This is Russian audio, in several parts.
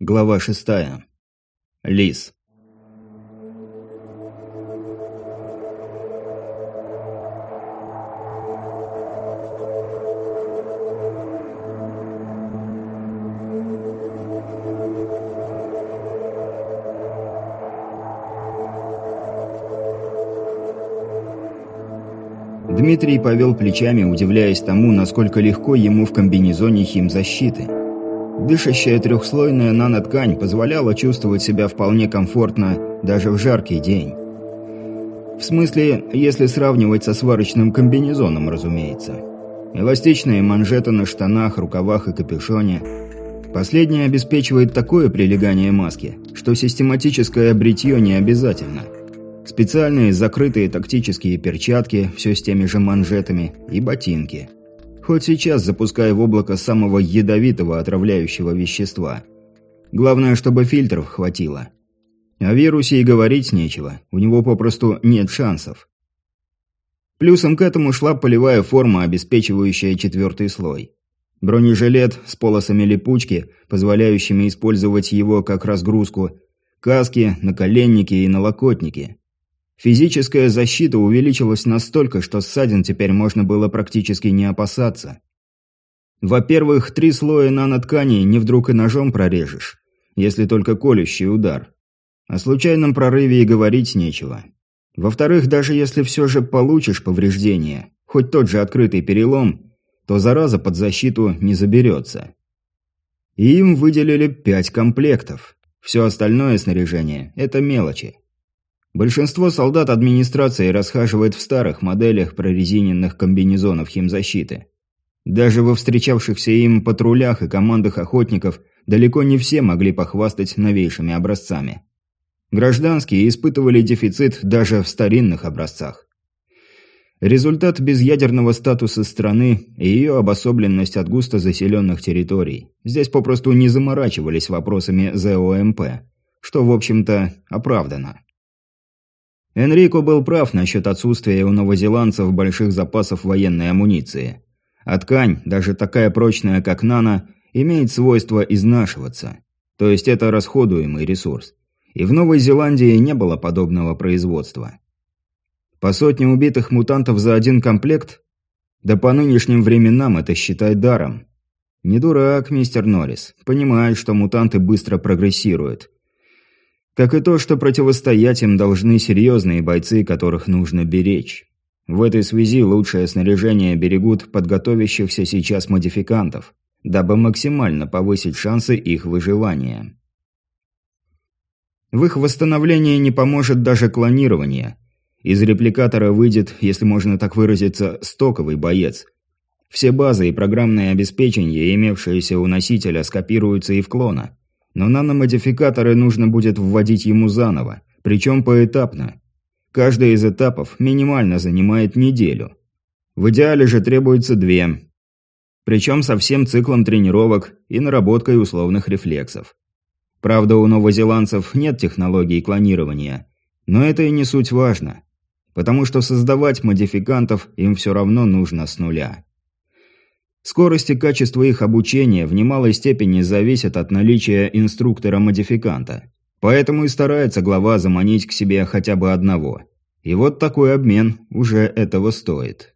Глава шестая. Лис. Дмитрий повел плечами, удивляясь тому, насколько легко ему в комбинезоне химзащиты. Дышащая трехслойная наноткань позволяла чувствовать себя вполне комфортно даже в жаркий день. В смысле, если сравнивать со сварочным комбинезоном, разумеется. Эластичные манжеты на штанах, рукавах и капюшоне. Последнее обеспечивает такое прилегание маски, что систематическое бритье не обязательно. Специальные закрытые тактические перчатки, все с теми же манжетами, и ботинки – Хоть сейчас запуская в облако самого ядовитого отравляющего вещества. Главное, чтобы фильтров хватило. О вирусе и говорить нечего, у него попросту нет шансов. Плюсом к этому шла полевая форма, обеспечивающая четвертый слой. Бронежилет с полосами липучки, позволяющими использовать его как разгрузку, каски, наколенники и налокотники. Физическая защита увеличилась настолько, что ссадин теперь можно было практически не опасаться. Во-первых, три слоя наноткани не вдруг и ножом прорежешь, если только колющий удар. О случайном прорыве и говорить нечего. Во-вторых, даже если все же получишь повреждение, хоть тот же открытый перелом, то зараза под защиту не заберется. Им выделили пять комплектов. Все остальное снаряжение – это мелочи. Большинство солдат администрации расхаживает в старых моделях прорезиненных комбинезонов химзащиты. Даже во встречавшихся им патрулях и командах охотников далеко не все могли похвастать новейшими образцами. Гражданские испытывали дефицит даже в старинных образцах. Результат безъядерного статуса страны и ее обособленность от густо заселенных территорий. Здесь попросту не заморачивались вопросами ЗОМП, что, в общем-то, оправдано. Энрико был прав насчет отсутствия у новозеландцев больших запасов военной амуниции. А ткань, даже такая прочная, как нано, имеет свойство изнашиваться. То есть это расходуемый ресурс. И в Новой Зеландии не было подобного производства. По сотне убитых мутантов за один комплект? Да по нынешним временам это считай даром. Не дурак, мистер Норрис. Понимает, что мутанты быстро прогрессируют. Как и то, что противостоять им должны серьезные бойцы, которых нужно беречь. В этой связи лучшее снаряжение берегут подготовящихся сейчас модификантов, дабы максимально повысить шансы их выживания. В их восстановлении не поможет даже клонирование. Из репликатора выйдет, если можно так выразиться, стоковый боец. Все базы и программное обеспечение, имевшиеся у носителя, скопируются и в клона но наномодификаторы нужно будет вводить ему заново, причем поэтапно. Каждый из этапов минимально занимает неделю. В идеале же требуется две. Причем со всем циклом тренировок и наработкой условных рефлексов. Правда, у новозеландцев нет технологий клонирования, но это и не суть важно, потому что создавать модификантов им все равно нужно с нуля. Скорость и качество их обучения в немалой степени зависят от наличия инструктора-модификанта. Поэтому и старается глава заманить к себе хотя бы одного. И вот такой обмен уже этого стоит.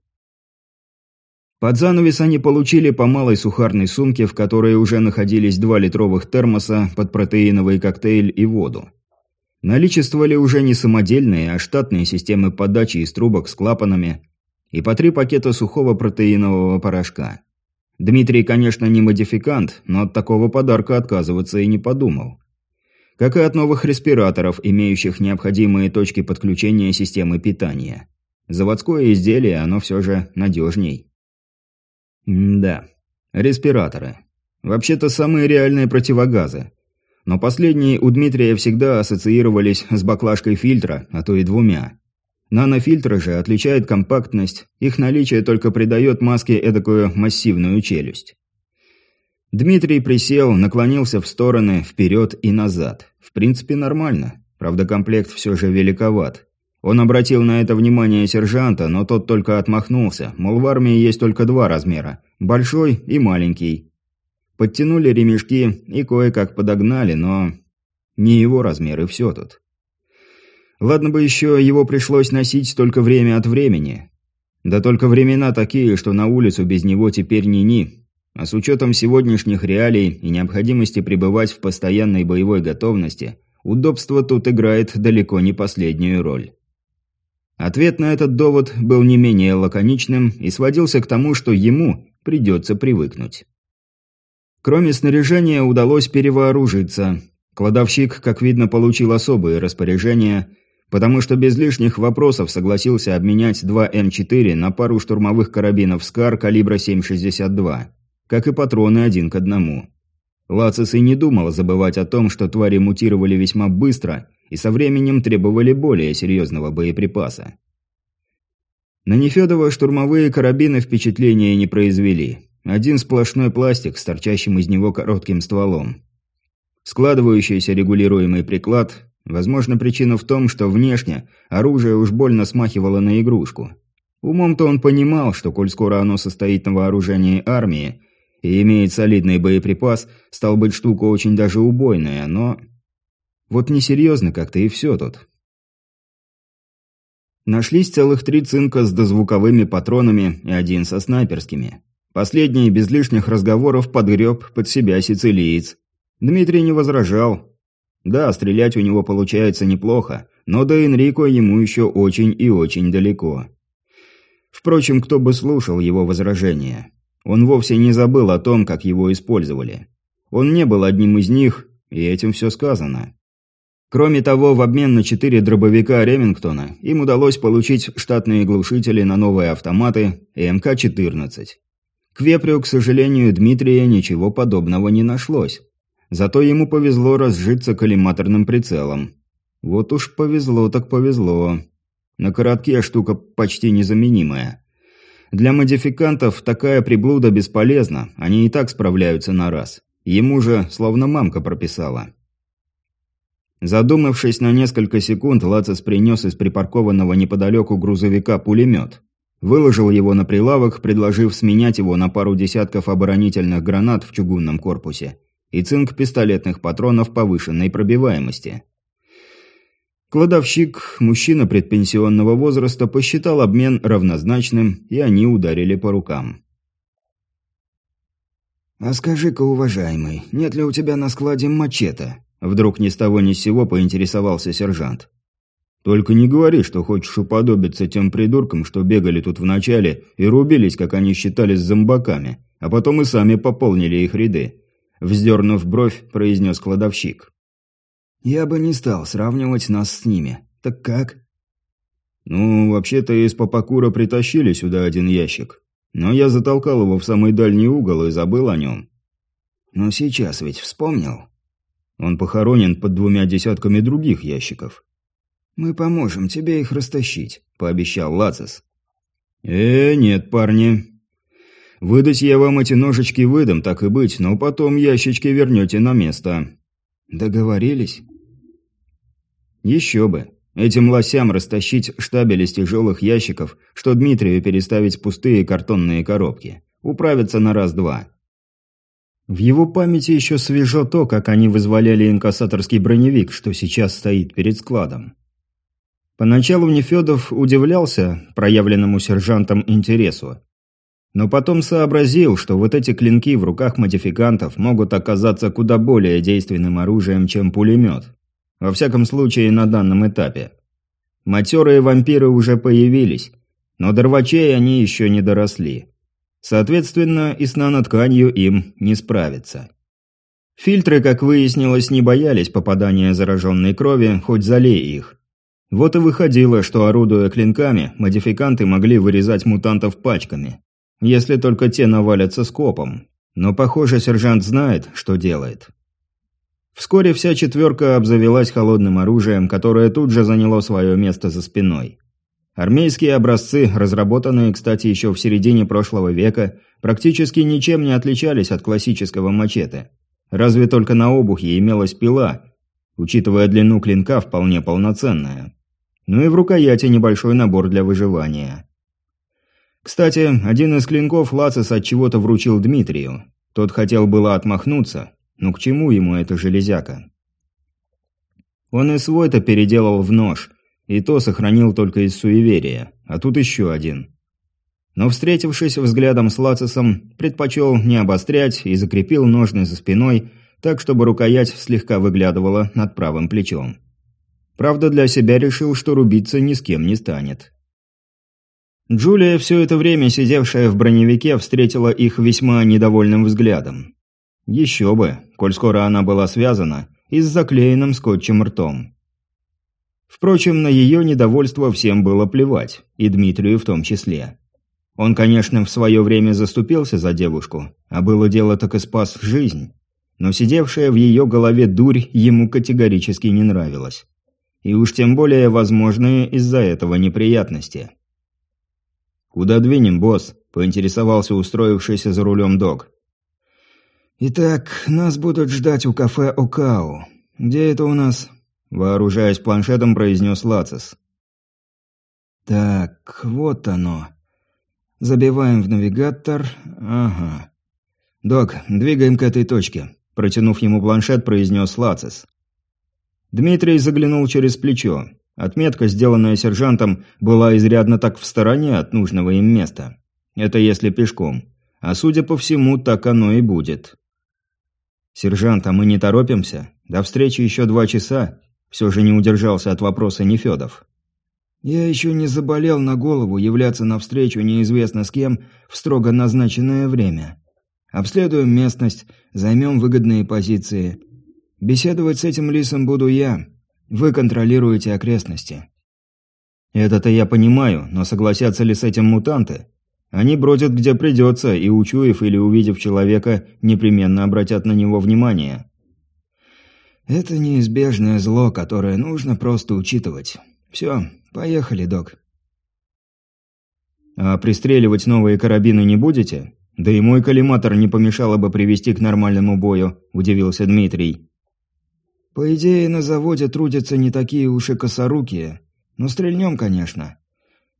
Под занавес они получили по малой сухарной сумке, в которой уже находились два литровых термоса под протеиновый коктейль и воду. Наличествовали уже не самодельные, а штатные системы подачи из трубок с клапанами и по три пакета сухого протеинового порошка. Дмитрий, конечно, не модификант, но от такого подарка отказываться и не подумал. Как и от новых респираторов, имеющих необходимые точки подключения системы питания. Заводское изделие, оно все же надежней. М да, респираторы. Вообще-то самые реальные противогазы. Но последние у Дмитрия всегда ассоциировались с баклажкой фильтра, а то и двумя. Нанофильтры же отличают компактность, их наличие только придает маске эдакую массивную челюсть. Дмитрий присел, наклонился в стороны, вперед и назад. В принципе, нормально. Правда, комплект все же великоват. Он обратил на это внимание сержанта, но тот только отмахнулся, мол, в армии есть только два размера – большой и маленький. Подтянули ремешки и кое-как подогнали, но... Не его размер, и все тут. Ладно бы еще его пришлось носить только время от времени. Да только времена такие, что на улицу без него теперь ни-ни. А с учетом сегодняшних реалий и необходимости пребывать в постоянной боевой готовности, удобство тут играет далеко не последнюю роль. Ответ на этот довод был не менее лаконичным и сводился к тому, что ему придется привыкнуть. Кроме снаряжения удалось перевооружиться. Кладовщик, как видно, получил особые распоряжения – потому что без лишних вопросов согласился обменять два М4 на пару штурмовых карабинов «Скар» калибра 7,62, как и патроны один к одному. Лацис и не думал забывать о том, что твари мутировали весьма быстро и со временем требовали более серьезного боеприпаса. На Нефедова штурмовые карабины впечатления не произвели. Один сплошной пластик с торчащим из него коротким стволом. Складывающийся регулируемый приклад, Возможно, причина в том, что внешне оружие уж больно смахивало на игрушку. Умом-то он понимал, что коль скоро оно состоит на вооружении армии и имеет солидный боеприпас, стал быть штука очень даже убойная, но... Вот несерьезно как-то и все тут. Нашлись целых три цинка с дозвуковыми патронами и один со снайперскими. Последний без лишних разговоров подгреб под себя сицилиец. Дмитрий не возражал, да, стрелять у него получается неплохо, но до Энрико ему еще очень и очень далеко. Впрочем, кто бы слушал его возражения. Он вовсе не забыл о том, как его использовали. Он не был одним из них, и этим все сказано. Кроме того, в обмен на четыре дробовика Ремингтона им удалось получить штатные глушители на новые автоматы и МК-14. К вепрю, к сожалению, Дмитрия ничего подобного не нашлось. Зато ему повезло разжиться коллиматорным прицелом. Вот уж повезло так повезло. На коротке штука почти незаменимая. Для модификантов такая приблуда бесполезна, они и так справляются на раз. Ему же словно мамка прописала. Задумавшись на несколько секунд, Лацис принес из припаркованного неподалеку грузовика пулемет. Выложил его на прилавок, предложив сменять его на пару десятков оборонительных гранат в чугунном корпусе и цинк пистолетных патронов повышенной пробиваемости. Кладовщик, мужчина предпенсионного возраста, посчитал обмен равнозначным, и они ударили по рукам. «А скажи-ка, уважаемый, нет ли у тебя на складе мачете?» Вдруг ни с того ни с сего поинтересовался сержант. «Только не говори, что хочешь уподобиться тем придуркам, что бегали тут вначале и рубились, как они считали, с зомбаками, а потом и сами пополнили их ряды вздернув бровь, произнес кладовщик. «Я бы не стал сравнивать нас с ними. Так как?» «Ну, вообще-то из Папакура притащили сюда один ящик. Но я затолкал его в самый дальний угол и забыл о нем». «Но сейчас ведь вспомнил?» «Он похоронен под двумя десятками других ящиков». «Мы поможем тебе их растащить», — пообещал Лацис. «Э, нет, парни. Выдать я вам эти ножички выдам, так и быть, но потом ящички вернете на место». «Договорились?» «Еще бы. Этим лосям растащить штабель из тяжелых ящиков, что Дмитрию переставить пустые картонные коробки. Управиться на раз-два». В его памяти еще свежо то, как они вызволяли инкассаторский броневик, что сейчас стоит перед складом. Поначалу Нефедов удивлялся проявленному сержантом интересу, но потом сообразил, что вот эти клинки в руках модификантов могут оказаться куда более действенным оружием, чем пулемет. Во всяком случае, на данном этапе. Матерые вампиры уже появились, но до рвачей они еще не доросли. Соответственно, и с нанотканью им не справиться. Фильтры, как выяснилось, не боялись попадания зараженной крови, хоть залей их. Вот и выходило, что, орудуя клинками, модификанты могли вырезать мутантов пачками если только те навалятся скопом. Но, похоже, сержант знает, что делает. Вскоре вся четверка обзавелась холодным оружием, которое тут же заняло свое место за спиной. Армейские образцы, разработанные, кстати, еще в середине прошлого века, практически ничем не отличались от классического мачете. Разве только на обухе имелась пила, учитывая длину клинка вполне полноценная. Ну и в рукояти небольшой набор для выживания. Кстати, один из клинков Лацис от чего-то вручил Дмитрию. Тот хотел было отмахнуться, но к чему ему эта железяка? Он и свой-то переделал в нож, и то сохранил только из суеверия, а тут еще один. Но, встретившись взглядом с Лацисом, предпочел не обострять и закрепил ножны за спиной, так, чтобы рукоять слегка выглядывала над правым плечом. Правда, для себя решил, что рубиться ни с кем не станет. Джулия, все это время сидевшая в броневике, встретила их весьма недовольным взглядом. Еще бы, коль скоро она была связана, и с заклеенным скотчем ртом. Впрочем, на ее недовольство всем было плевать, и Дмитрию в том числе. Он, конечно, в свое время заступился за девушку, а было дело так и спас жизнь. Но сидевшая в ее голове дурь ему категорически не нравилась. И уж тем более возможные из-за этого неприятности. «Куда двинем, босс?» – поинтересовался устроившийся за рулем док. «Итак, нас будут ждать у кафе «Окау». Где это у нас?» – вооружаясь планшетом, произнес Лацис. «Так, вот оно. Забиваем в навигатор. Ага. Док, двигаем к этой точке», – протянув ему планшет, произнес Лацис. Дмитрий заглянул через плечо. Отметка, сделанная сержантом, была изрядно так в стороне от нужного им места. Это если пешком. А судя по всему, так оно и будет. «Сержант, а мы не торопимся? До встречи еще два часа?» Все же не удержался от вопроса Нефедов. «Я еще не заболел на голову являться навстречу неизвестно с кем в строго назначенное время. Обследуем местность, займем выгодные позиции. Беседовать с этим лисом буду я, вы контролируете окрестности. Это-то я понимаю, но согласятся ли с этим мутанты? Они бродят где придется, и учуяв или увидев человека, непременно обратят на него внимание. Это неизбежное зло, которое нужно просто учитывать. Все, поехали, док. А пристреливать новые карабины не будете? Да и мой коллиматор не помешало бы привести к нормальному бою, удивился Дмитрий. По идее, на заводе трудятся не такие уж и косорукие. Но стрельнем, конечно.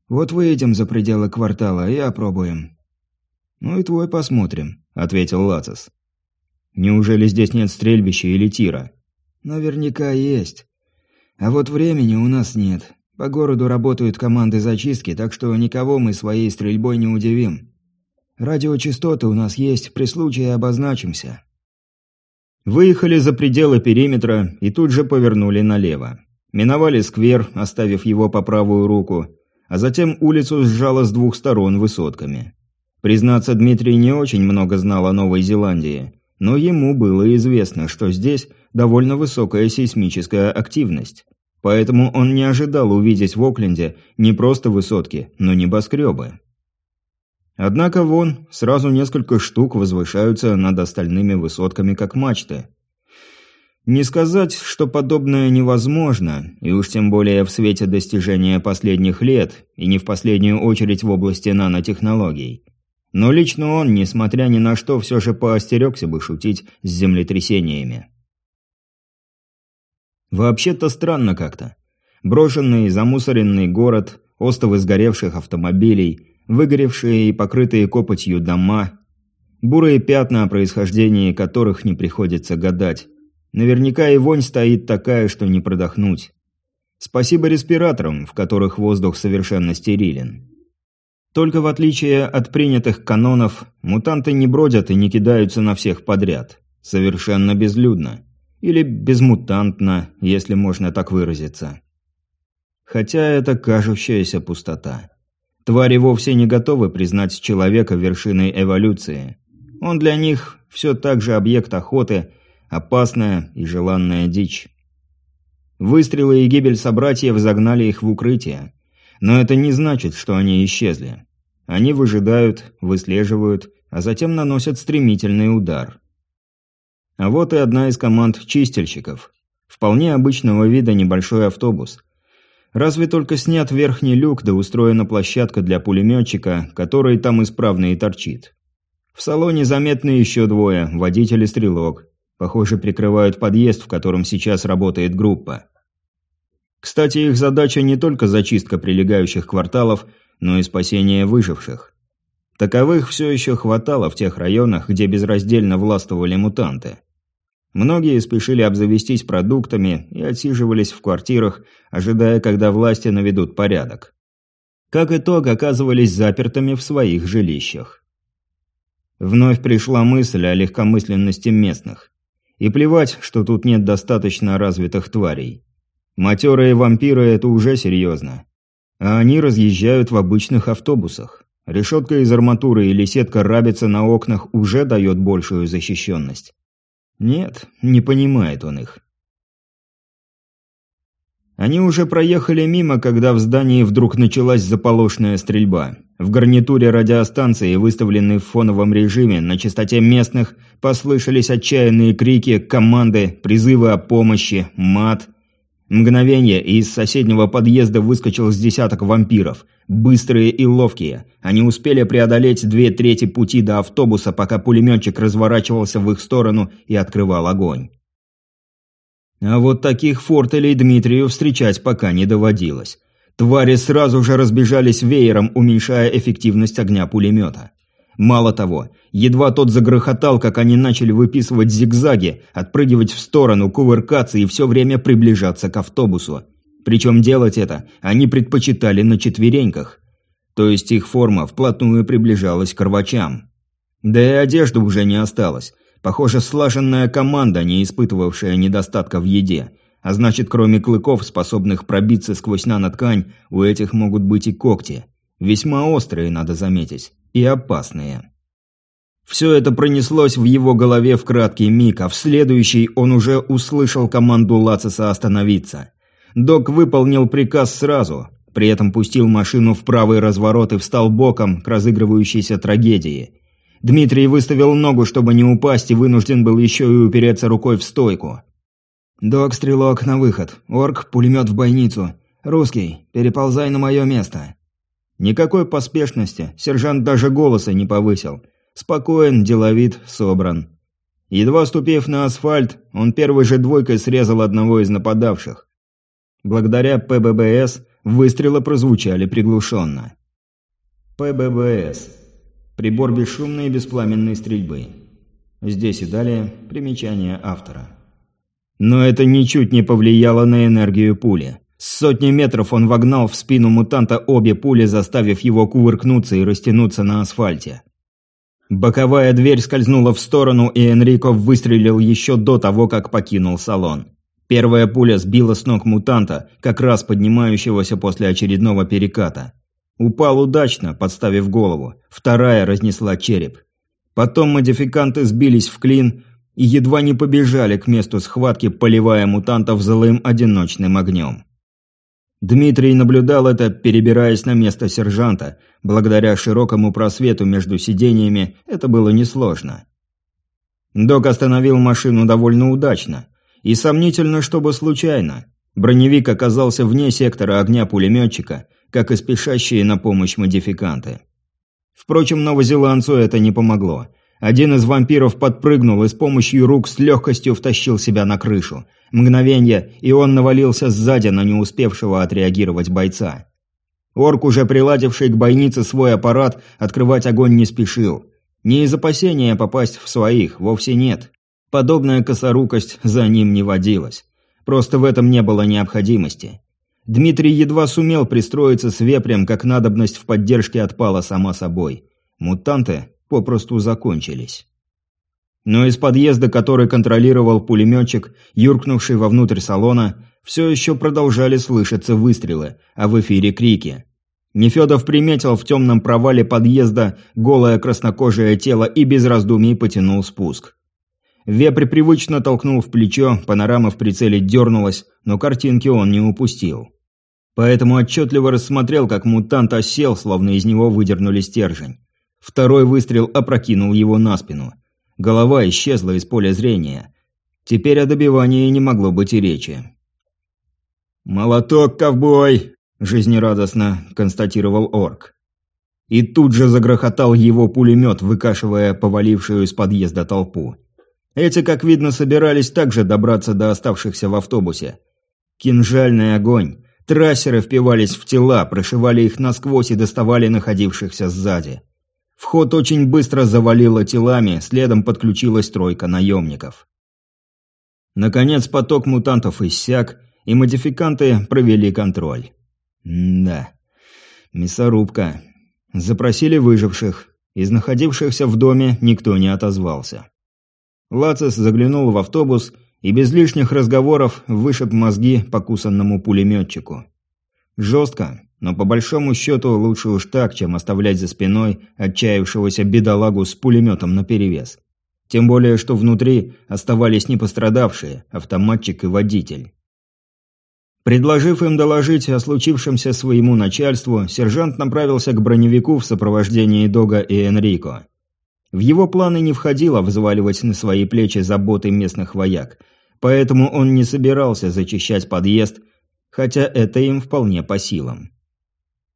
Вот выйдем за пределы квартала и опробуем. Ну и твой посмотрим, ответил Лацис. Неужели здесь нет стрельбища или тира? Наверняка есть. А вот времени у нас нет. По городу работают команды зачистки, так что никого мы своей стрельбой не удивим. Радиочастоты у нас есть, при случае обозначимся. Выехали за пределы периметра и тут же повернули налево. Миновали сквер, оставив его по правую руку, а затем улицу сжало с двух сторон высотками. Признаться, Дмитрий не очень много знал о Новой Зеландии, но ему было известно, что здесь довольно высокая сейсмическая активность. Поэтому он не ожидал увидеть в Окленде не просто высотки, но небоскребы. Однако вон, сразу несколько штук возвышаются над остальными высотками, как мачты. Не сказать, что подобное невозможно, и уж тем более в свете достижения последних лет, и не в последнюю очередь в области нанотехнологий. Но лично он, несмотря ни на что, все же поостерегся бы шутить с землетрясениями. Вообще-то странно как-то. Брошенный, замусоренный город, остовы сгоревших автомобилей – выгоревшие и покрытые копотью дома, бурые пятна, о происхождении которых не приходится гадать. Наверняка и вонь стоит такая, что не продохнуть. Спасибо респираторам, в которых воздух совершенно стерилен. Только в отличие от принятых канонов, мутанты не бродят и не кидаются на всех подряд. Совершенно безлюдно. Или безмутантно, если можно так выразиться. Хотя это кажущаяся пустота. Твари вовсе не готовы признать человека вершиной эволюции. Он для них все так же объект охоты, опасная и желанная дичь. Выстрелы и гибель собратьев загнали их в укрытие. Но это не значит, что они исчезли. Они выжидают, выслеживают, а затем наносят стремительный удар. А вот и одна из команд чистильщиков. Вполне обычного вида небольшой автобус – Разве только снят верхний люк да устроена площадка для пулеметчика, который там исправно и торчит. В салоне заметны еще двое, водитель и стрелок. Похоже, прикрывают подъезд, в котором сейчас работает группа. Кстати, их задача не только зачистка прилегающих кварталов, но и спасение выживших. Таковых все еще хватало в тех районах, где безраздельно властвовали мутанты. Многие спешили обзавестись продуктами и отсиживались в квартирах, ожидая, когда власти наведут порядок. Как итог, оказывались запертыми в своих жилищах. Вновь пришла мысль о легкомысленности местных. И плевать, что тут нет достаточно развитых тварей. Матерые вампиры – это уже серьезно. А они разъезжают в обычных автобусах. Решетка из арматуры или сетка рабица на окнах уже дает большую защищенность. Нет, не понимает он их. Они уже проехали мимо, когда в здании вдруг началась заполошная стрельба. В гарнитуре радиостанции, выставленной в фоновом режиме, на частоте местных, послышались отчаянные крики, команды, призывы о помощи, мат. Мгновение, и из соседнего подъезда выскочил с десяток вампиров. Быстрые и ловкие. Они успели преодолеть две трети пути до автобуса, пока пулеметчик разворачивался в их сторону и открывал огонь. А вот таких фортелей Дмитрию встречать пока не доводилось. Твари сразу же разбежались веером, уменьшая эффективность огня пулемета. Мало того, едва тот загрохотал, как они начали выписывать зигзаги, отпрыгивать в сторону, кувыркаться и все время приближаться к автобусу. Причем делать это они предпочитали на четвереньках. То есть их форма вплотную приближалась к рвачам. Да и одежды уже не осталось. Похоже, слаженная команда, не испытывавшая недостатка в еде. А значит, кроме клыков, способных пробиться сквозь наноткань, у этих могут быть и когти. Весьма острые, надо заметить и опасные. Все это пронеслось в его голове в краткий миг, а в следующий он уже услышал команду Лациса остановиться. Док выполнил приказ сразу, при этом пустил машину в правый разворот и встал боком к разыгрывающейся трагедии. Дмитрий выставил ногу, чтобы не упасть, и вынужден был еще и упереться рукой в стойку. «Док, стрелок, на выход. Орк, пулемет в бойницу. Русский, переползай на мое место». Никакой поспешности, сержант даже голоса не повысил. Спокоен, деловит, собран. Едва ступив на асфальт, он первой же двойкой срезал одного из нападавших. Благодаря ПББС выстрелы прозвучали приглушенно. ПББС. Прибор бесшумной и беспламенной стрельбы. Здесь и далее примечание автора. Но это ничуть не повлияло на энергию пули. С сотни метров он вогнал в спину мутанта обе пули, заставив его кувыркнуться и растянуться на асфальте. Боковая дверь скользнула в сторону, и Энрико выстрелил еще до того, как покинул салон. Первая пуля сбила с ног мутанта, как раз поднимающегося после очередного переката. Упал удачно, подставив голову. Вторая разнесла череп. Потом модификанты сбились в клин и едва не побежали к месту схватки, поливая мутантов злым одиночным огнем. Дмитрий наблюдал это, перебираясь на место сержанта. Благодаря широкому просвету между сидениями это было несложно. Док остановил машину довольно удачно. И сомнительно, чтобы случайно. Броневик оказался вне сектора огня пулеметчика, как и спешащие на помощь модификанты. Впрочем, новозеландцу это не помогло. Один из вампиров подпрыгнул и с помощью рук с легкостью втащил себя на крышу. Мгновение, и он навалился сзади на не успевшего отреагировать бойца. Орк, уже приладивший к бойнице свой аппарат, открывать огонь не спешил. Не из опасения попасть в своих, вовсе нет. Подобная косорукость за ним не водилась. Просто в этом не было необходимости. Дмитрий едва сумел пристроиться с вепрем, как надобность в поддержке отпала сама собой. Мутанты попросту закончились. Но из подъезда, который контролировал пулеметчик, юркнувший вовнутрь салона, все еще продолжали слышаться выстрелы, а в эфире крики. Нефедов приметил в темном провале подъезда голое краснокожее тело и без раздумий потянул спуск. Вепрь привычно толкнул в плечо, панорама в прицеле дернулась, но картинки он не упустил. Поэтому отчетливо рассмотрел, как мутант осел, словно из него выдернули стержень. Второй выстрел опрокинул его на спину. Голова исчезла из поля зрения. Теперь о добивании не могло быть и речи. «Молоток, ковбой!» – жизнерадостно констатировал орк. И тут же загрохотал его пулемет, выкашивая повалившую из подъезда толпу. Эти, как видно, собирались также добраться до оставшихся в автобусе. Кинжальный огонь. Трассеры впивались в тела, прошивали их насквозь и доставали находившихся сзади. Вход очень быстро завалило телами, следом подключилась тройка наемников. Наконец поток мутантов иссяк, и модификанты провели контроль. М да, мясорубка. Запросили выживших. Из находившихся в доме никто не отозвался. Лацис заглянул в автобус и без лишних разговоров вышиб мозги покусанному пулеметчику. Жестко, но по большому счету лучше уж так, чем оставлять за спиной отчаявшегося бедолагу с пулеметом наперевес. Тем более, что внутри оставались не пострадавшие, автоматчик и водитель. Предложив им доложить о случившемся своему начальству, сержант направился к броневику в сопровождении Дога и Энрико. В его планы не входило взваливать на свои плечи заботы местных вояк, поэтому он не собирался зачищать подъезд, хотя это им вполне по силам.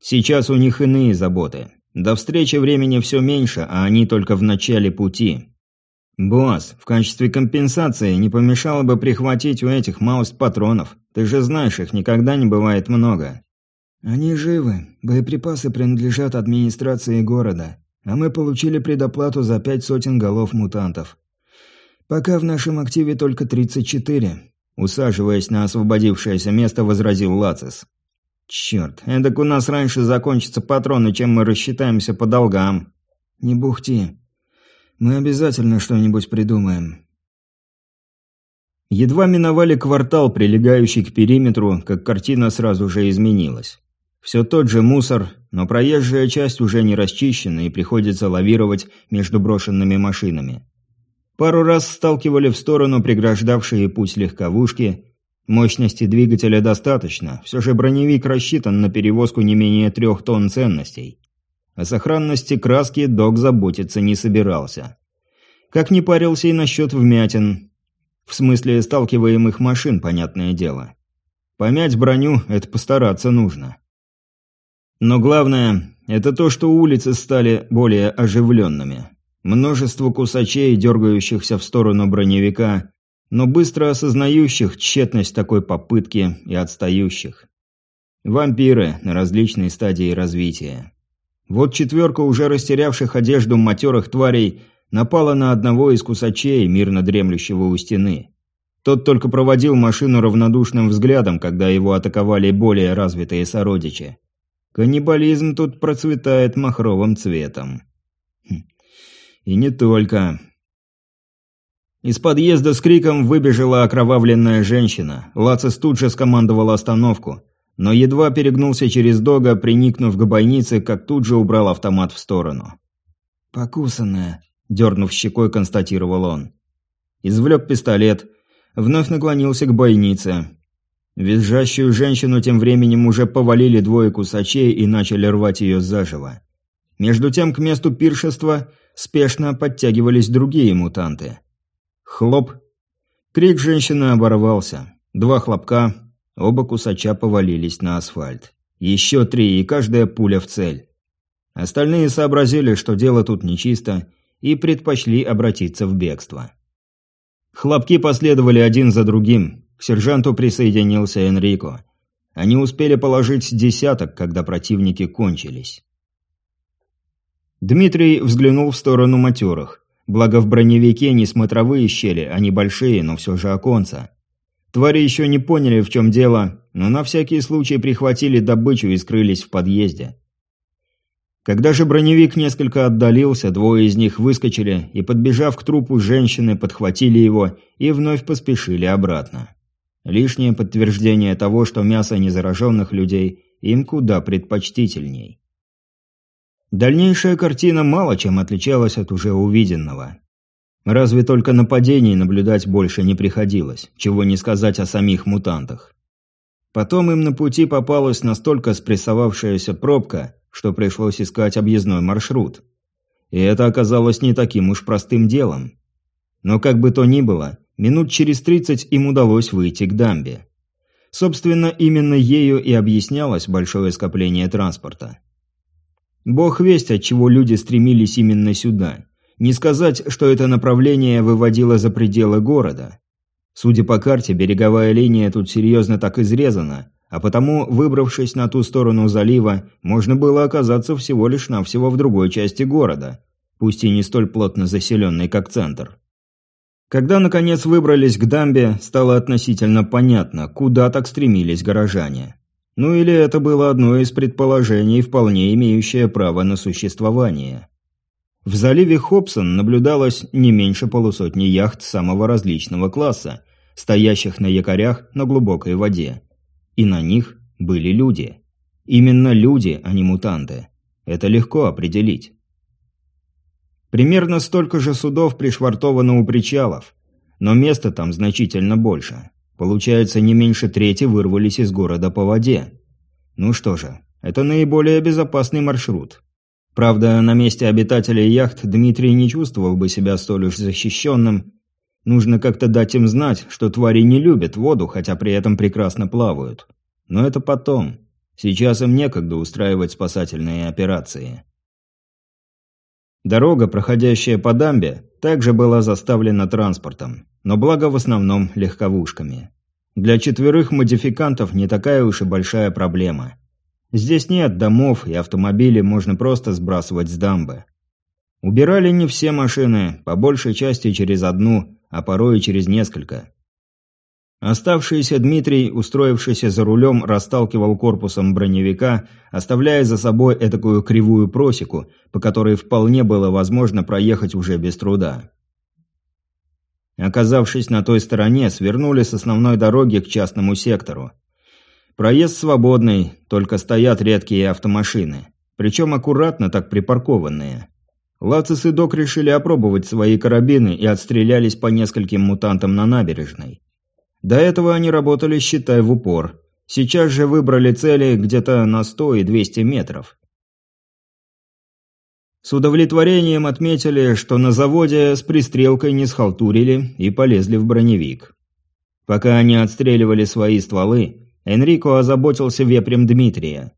Сейчас у них иные заботы. До встречи времени все меньше, а они только в начале пути. «Босс, в качестве компенсации не помешало бы прихватить у этих малость патронов. Ты же знаешь, их никогда не бывает много». «Они живы. Боеприпасы принадлежат администрации города. А мы получили предоплату за пять сотен голов мутантов. Пока в нашем активе только 34», – усаживаясь на освободившееся место, возразил Лацис. «Черт, эдак у нас раньше закончатся патроны, чем мы рассчитаемся по долгам». «Не бухти. Мы обязательно что-нибудь придумаем». Едва миновали квартал, прилегающий к периметру, как картина сразу же изменилась. Все тот же мусор, но проезжая часть уже не расчищена и приходится лавировать между брошенными машинами. Пару раз сталкивали в сторону преграждавшие путь легковушки, Мощности двигателя достаточно, все же броневик рассчитан на перевозку не менее трех тонн ценностей. О сохранности краски док заботиться не собирался. Как не парился и насчет вмятин. В смысле сталкиваемых машин, понятное дело. Помять броню – это постараться нужно. Но главное – это то, что улицы стали более оживленными. Множество кусачей, дергающихся в сторону броневика, но быстро осознающих тщетность такой попытки и отстающих. Вампиры на различной стадии развития. Вот четверка уже растерявших одежду матерых тварей напала на одного из кусачей, мирно дремлющего у стены. Тот только проводил машину равнодушным взглядом, когда его атаковали более развитые сородичи. Каннибализм тут процветает махровым цветом. Хм. И не только. Из подъезда с криком выбежала окровавленная женщина. Лацис тут же скомандовал остановку. Но едва перегнулся через дога, приникнув к бойнице, как тут же убрал автомат в сторону. «Покусанная», – дернув щекой, констатировал он. Извлек пистолет, вновь наклонился к бойнице. Визжащую женщину тем временем уже повалили двое кусачей и начали рвать ее заживо. Между тем к месту пиршества спешно подтягивались другие мутанты. Хлоп. Крик женщины оборвался. Два хлопка. Оба кусача повалились на асфальт. Еще три, и каждая пуля в цель. Остальные сообразили, что дело тут нечисто, и предпочли обратиться в бегство. Хлопки последовали один за другим. К сержанту присоединился Энрико. Они успели положить десяток, когда противники кончились. Дмитрий взглянул в сторону матерых. Благо в броневике не смотровые щели, они большие, но все же оконца. Твари еще не поняли, в чем дело, но на всякий случай прихватили добычу и скрылись в подъезде. Когда же броневик несколько отдалился, двое из них выскочили и, подбежав к трупу женщины, подхватили его и вновь поспешили обратно. Лишнее подтверждение того, что мясо незараженных людей им куда предпочтительней. Дальнейшая картина мало чем отличалась от уже увиденного. Разве только нападений наблюдать больше не приходилось, чего не сказать о самих мутантах. Потом им на пути попалась настолько спрессовавшаяся пробка, что пришлось искать объездной маршрут. И это оказалось не таким уж простым делом. Но как бы то ни было, минут через тридцать им удалось выйти к дамбе. Собственно, именно ею и объяснялось большое скопление транспорта. Бог весть, от чего люди стремились именно сюда. Не сказать, что это направление выводило за пределы города. Судя по карте, береговая линия тут серьезно так изрезана, а потому, выбравшись на ту сторону залива, можно было оказаться всего лишь навсего в другой части города, пусть и не столь плотно заселенной, как центр. Когда, наконец, выбрались к дамбе, стало относительно понятно, куда так стремились горожане. Ну или это было одно из предположений, вполне имеющее право на существование. В заливе Хобсон наблюдалось не меньше полусотни яхт самого различного класса, стоящих на якорях на глубокой воде. И на них были люди. Именно люди, а не мутанты. Это легко определить. Примерно столько же судов пришвартовано у причалов, но места там значительно больше. Получается, не меньше трети вырвались из города по воде. Ну что же, это наиболее безопасный маршрут. Правда, на месте обитателей яхт Дмитрий не чувствовал бы себя столь уж защищенным. Нужно как-то дать им знать, что твари не любят воду, хотя при этом прекрасно плавают. Но это потом. Сейчас им некогда устраивать спасательные операции. Дорога, проходящая по дамбе, также была заставлена транспортом, но благо в основном легковушками. Для четверых модификантов не такая уж и большая проблема. Здесь нет домов, и автомобили можно просто сбрасывать с дамбы. Убирали не все машины, по большей части через одну, а порой и через несколько. Оставшийся Дмитрий, устроившийся за рулем, расталкивал корпусом броневика, оставляя за собой этакую кривую просеку, по которой вполне было возможно проехать уже без труда. Оказавшись на той стороне, свернули с основной дороги к частному сектору. Проезд свободный, только стоят редкие автомашины. Причем аккуратно так припаркованные. Лацис и Док решили опробовать свои карабины и отстрелялись по нескольким мутантам на набережной. До этого они работали, считай, в упор. Сейчас же выбрали цели где-то на 100 и 200 метров. С удовлетворением отметили, что на заводе с пристрелкой не схалтурили и полезли в броневик. Пока они отстреливали свои стволы, Энрико озаботился вепрем Дмитрия.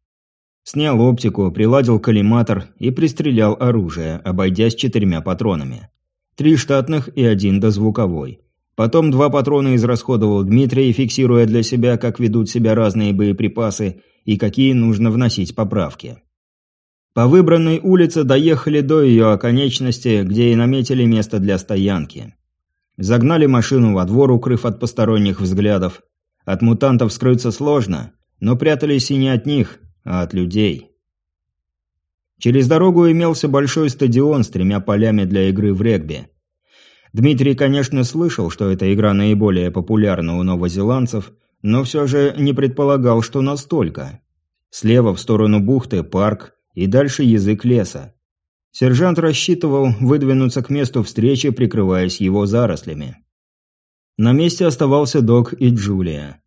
Снял оптику, приладил коллиматор и пристрелял оружие, обойдясь четырьмя патронами. Три штатных и один дозвуковой. Потом два патрона израсходовал Дмитрий, фиксируя для себя, как ведут себя разные боеприпасы и какие нужно вносить поправки. По выбранной улице доехали до ее оконечности, где и наметили место для стоянки. Загнали машину во двор, укрыв от посторонних взглядов. От мутантов скрыться сложно, но прятались и не от них, а от людей. Через дорогу имелся большой стадион с тремя полями для игры в регби. Дмитрий, конечно, слышал, что эта игра наиболее популярна у новозеландцев, но все же не предполагал, что настолько. Слева в сторону бухты парк и дальше язык леса. Сержант рассчитывал выдвинуться к месту встречи, прикрываясь его зарослями. На месте оставался Док и Джулия.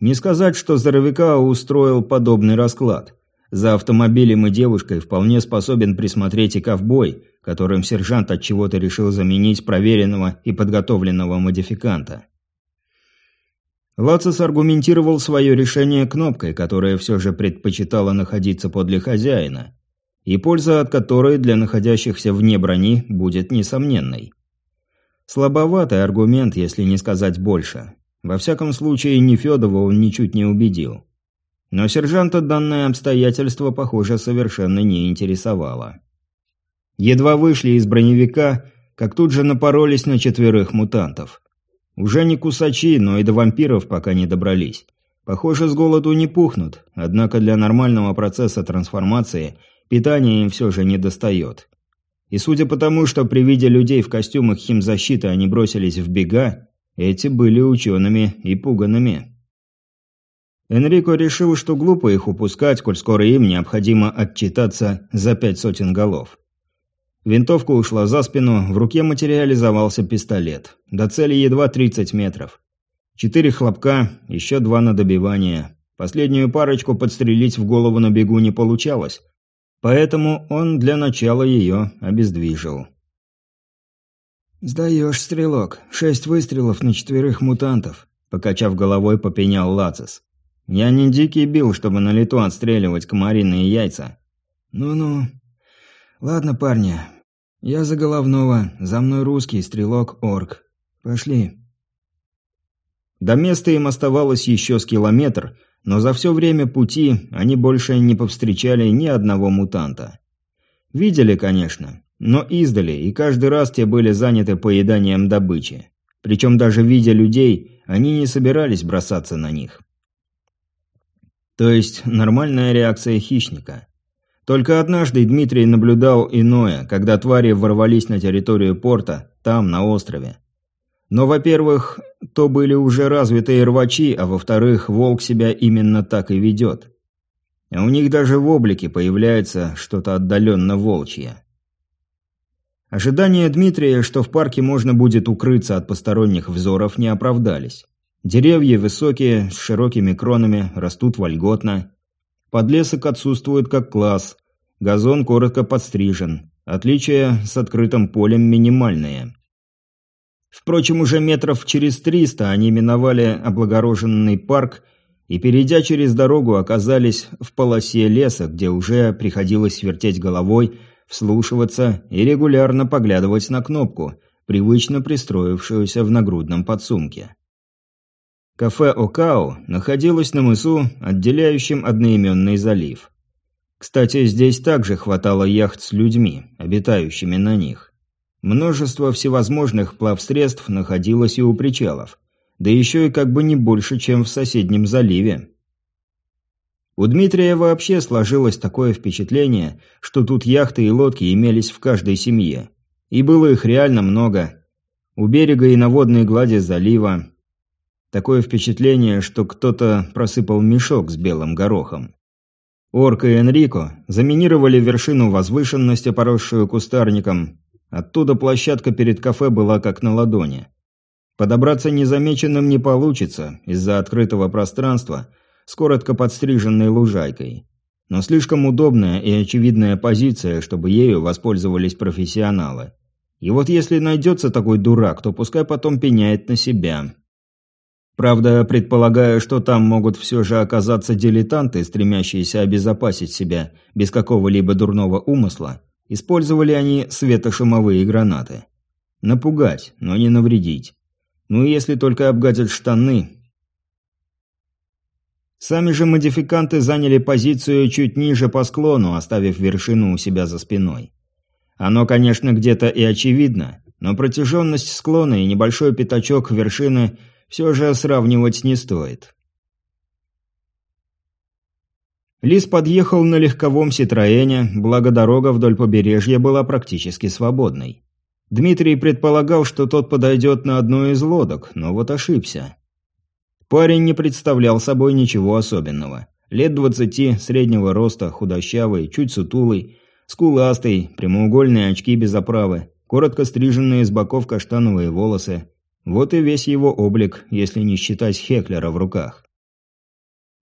Не сказать, что здоровяка устроил подобный расклад. За автомобилем и девушкой вполне способен присмотреть и ковбой, которым сержант от чего-то решил заменить проверенного и подготовленного модификанта. Лацис аргументировал свое решение кнопкой, которая все же предпочитала находиться подле хозяина, и польза от которой для находящихся вне брони будет несомненной. Слабоватый аргумент, если не сказать больше. Во всяком случае, Нефедова он ничуть не убедил. Но сержанта данное обстоятельство, похоже, совершенно не интересовало. Едва вышли из броневика, как тут же напоролись на четверых мутантов. Уже не кусачи, но и до вампиров пока не добрались. Похоже, с голоду не пухнут, однако для нормального процесса трансформации питания им все же не достает. И судя по тому, что при виде людей в костюмах химзащиты они бросились в бега, эти были учеными и пуганными. Энрико решил, что глупо их упускать, коль скоро им необходимо отчитаться за пять сотен голов. Винтовка ушла за спину, в руке материализовался пистолет. До цели едва 30 метров. Четыре хлопка, еще два на добивание. Последнюю парочку подстрелить в голову на бегу не получалось, поэтому он для начала ее обездвижил. «Сдаешь, стрелок. Шесть выстрелов на четверых мутантов», – покачав головой, попенял Лацис. Я не дикий бил, чтобы на лету отстреливать комариные яйца. Ну-ну. Ладно, парни. Я за головного, за мной русский стрелок-орк. Пошли. До места им оставалось еще с километр, но за все время пути они больше не повстречали ни одного мутанта. Видели, конечно, но издали, и каждый раз те были заняты поеданием добычи. Причем даже видя людей, они не собирались бросаться на них. То есть нормальная реакция хищника. Только однажды Дмитрий наблюдал иное, когда твари ворвались на территорию порта, там, на острове. Но, во-первых, то были уже развитые рвачи, а во-вторых, волк себя именно так и ведет. У них даже в облике появляется что-то отдаленно волчье. Ожидания Дмитрия, что в парке можно будет укрыться от посторонних взоров, не оправдались. Деревья высокие, с широкими кронами, растут вольготно. Подлесок отсутствует как класс. Газон коротко подстрижен. Отличия с открытым полем минимальные. Впрочем, уже метров через триста они миновали облагороженный парк и, перейдя через дорогу, оказались в полосе леса, где уже приходилось вертеть головой, вслушиваться и регулярно поглядывать на кнопку, привычно пристроившуюся в нагрудном подсумке. Кафе «Окао» находилось на мысу, отделяющем одноименный залив. Кстати, здесь также хватало яхт с людьми, обитающими на них. Множество всевозможных плавсредств находилось и у причалов, да еще и как бы не больше, чем в соседнем заливе. У Дмитрия вообще сложилось такое впечатление, что тут яхты и лодки имелись в каждой семье. И было их реально много. У берега и на водной глади залива. Такое впечатление, что кто-то просыпал мешок с белым горохом. Орк и Энрико заминировали вершину возвышенности, поросшую кустарником. Оттуда площадка перед кафе была как на ладони. Подобраться незамеченным не получится из-за открытого пространства – с коротко подстриженной лужайкой. Но слишком удобная и очевидная позиция, чтобы ею воспользовались профессионалы. И вот если найдется такой дурак, то пускай потом пеняет на себя. Правда, предполагаю, что там могут все же оказаться дилетанты, стремящиеся обезопасить себя без какого-либо дурного умысла, использовали они светошумовые гранаты. Напугать, но не навредить. Ну и если только обгадят штаны, Сами же модификанты заняли позицию чуть ниже по склону, оставив вершину у себя за спиной. Оно, конечно, где-то и очевидно, но протяженность склона и небольшой пятачок вершины все же сравнивать не стоит. Лис подъехал на легковом Ситроэне, благо дорога вдоль побережья была практически свободной. Дмитрий предполагал, что тот подойдет на одну из лодок, но вот ошибся. Парень не представлял собой ничего особенного. Лет двадцати, среднего роста, худощавый, чуть сутулый, скуластый, прямоугольные очки без оправы, коротко стриженные с боков каштановые волосы. Вот и весь его облик, если не считать Хеклера в руках.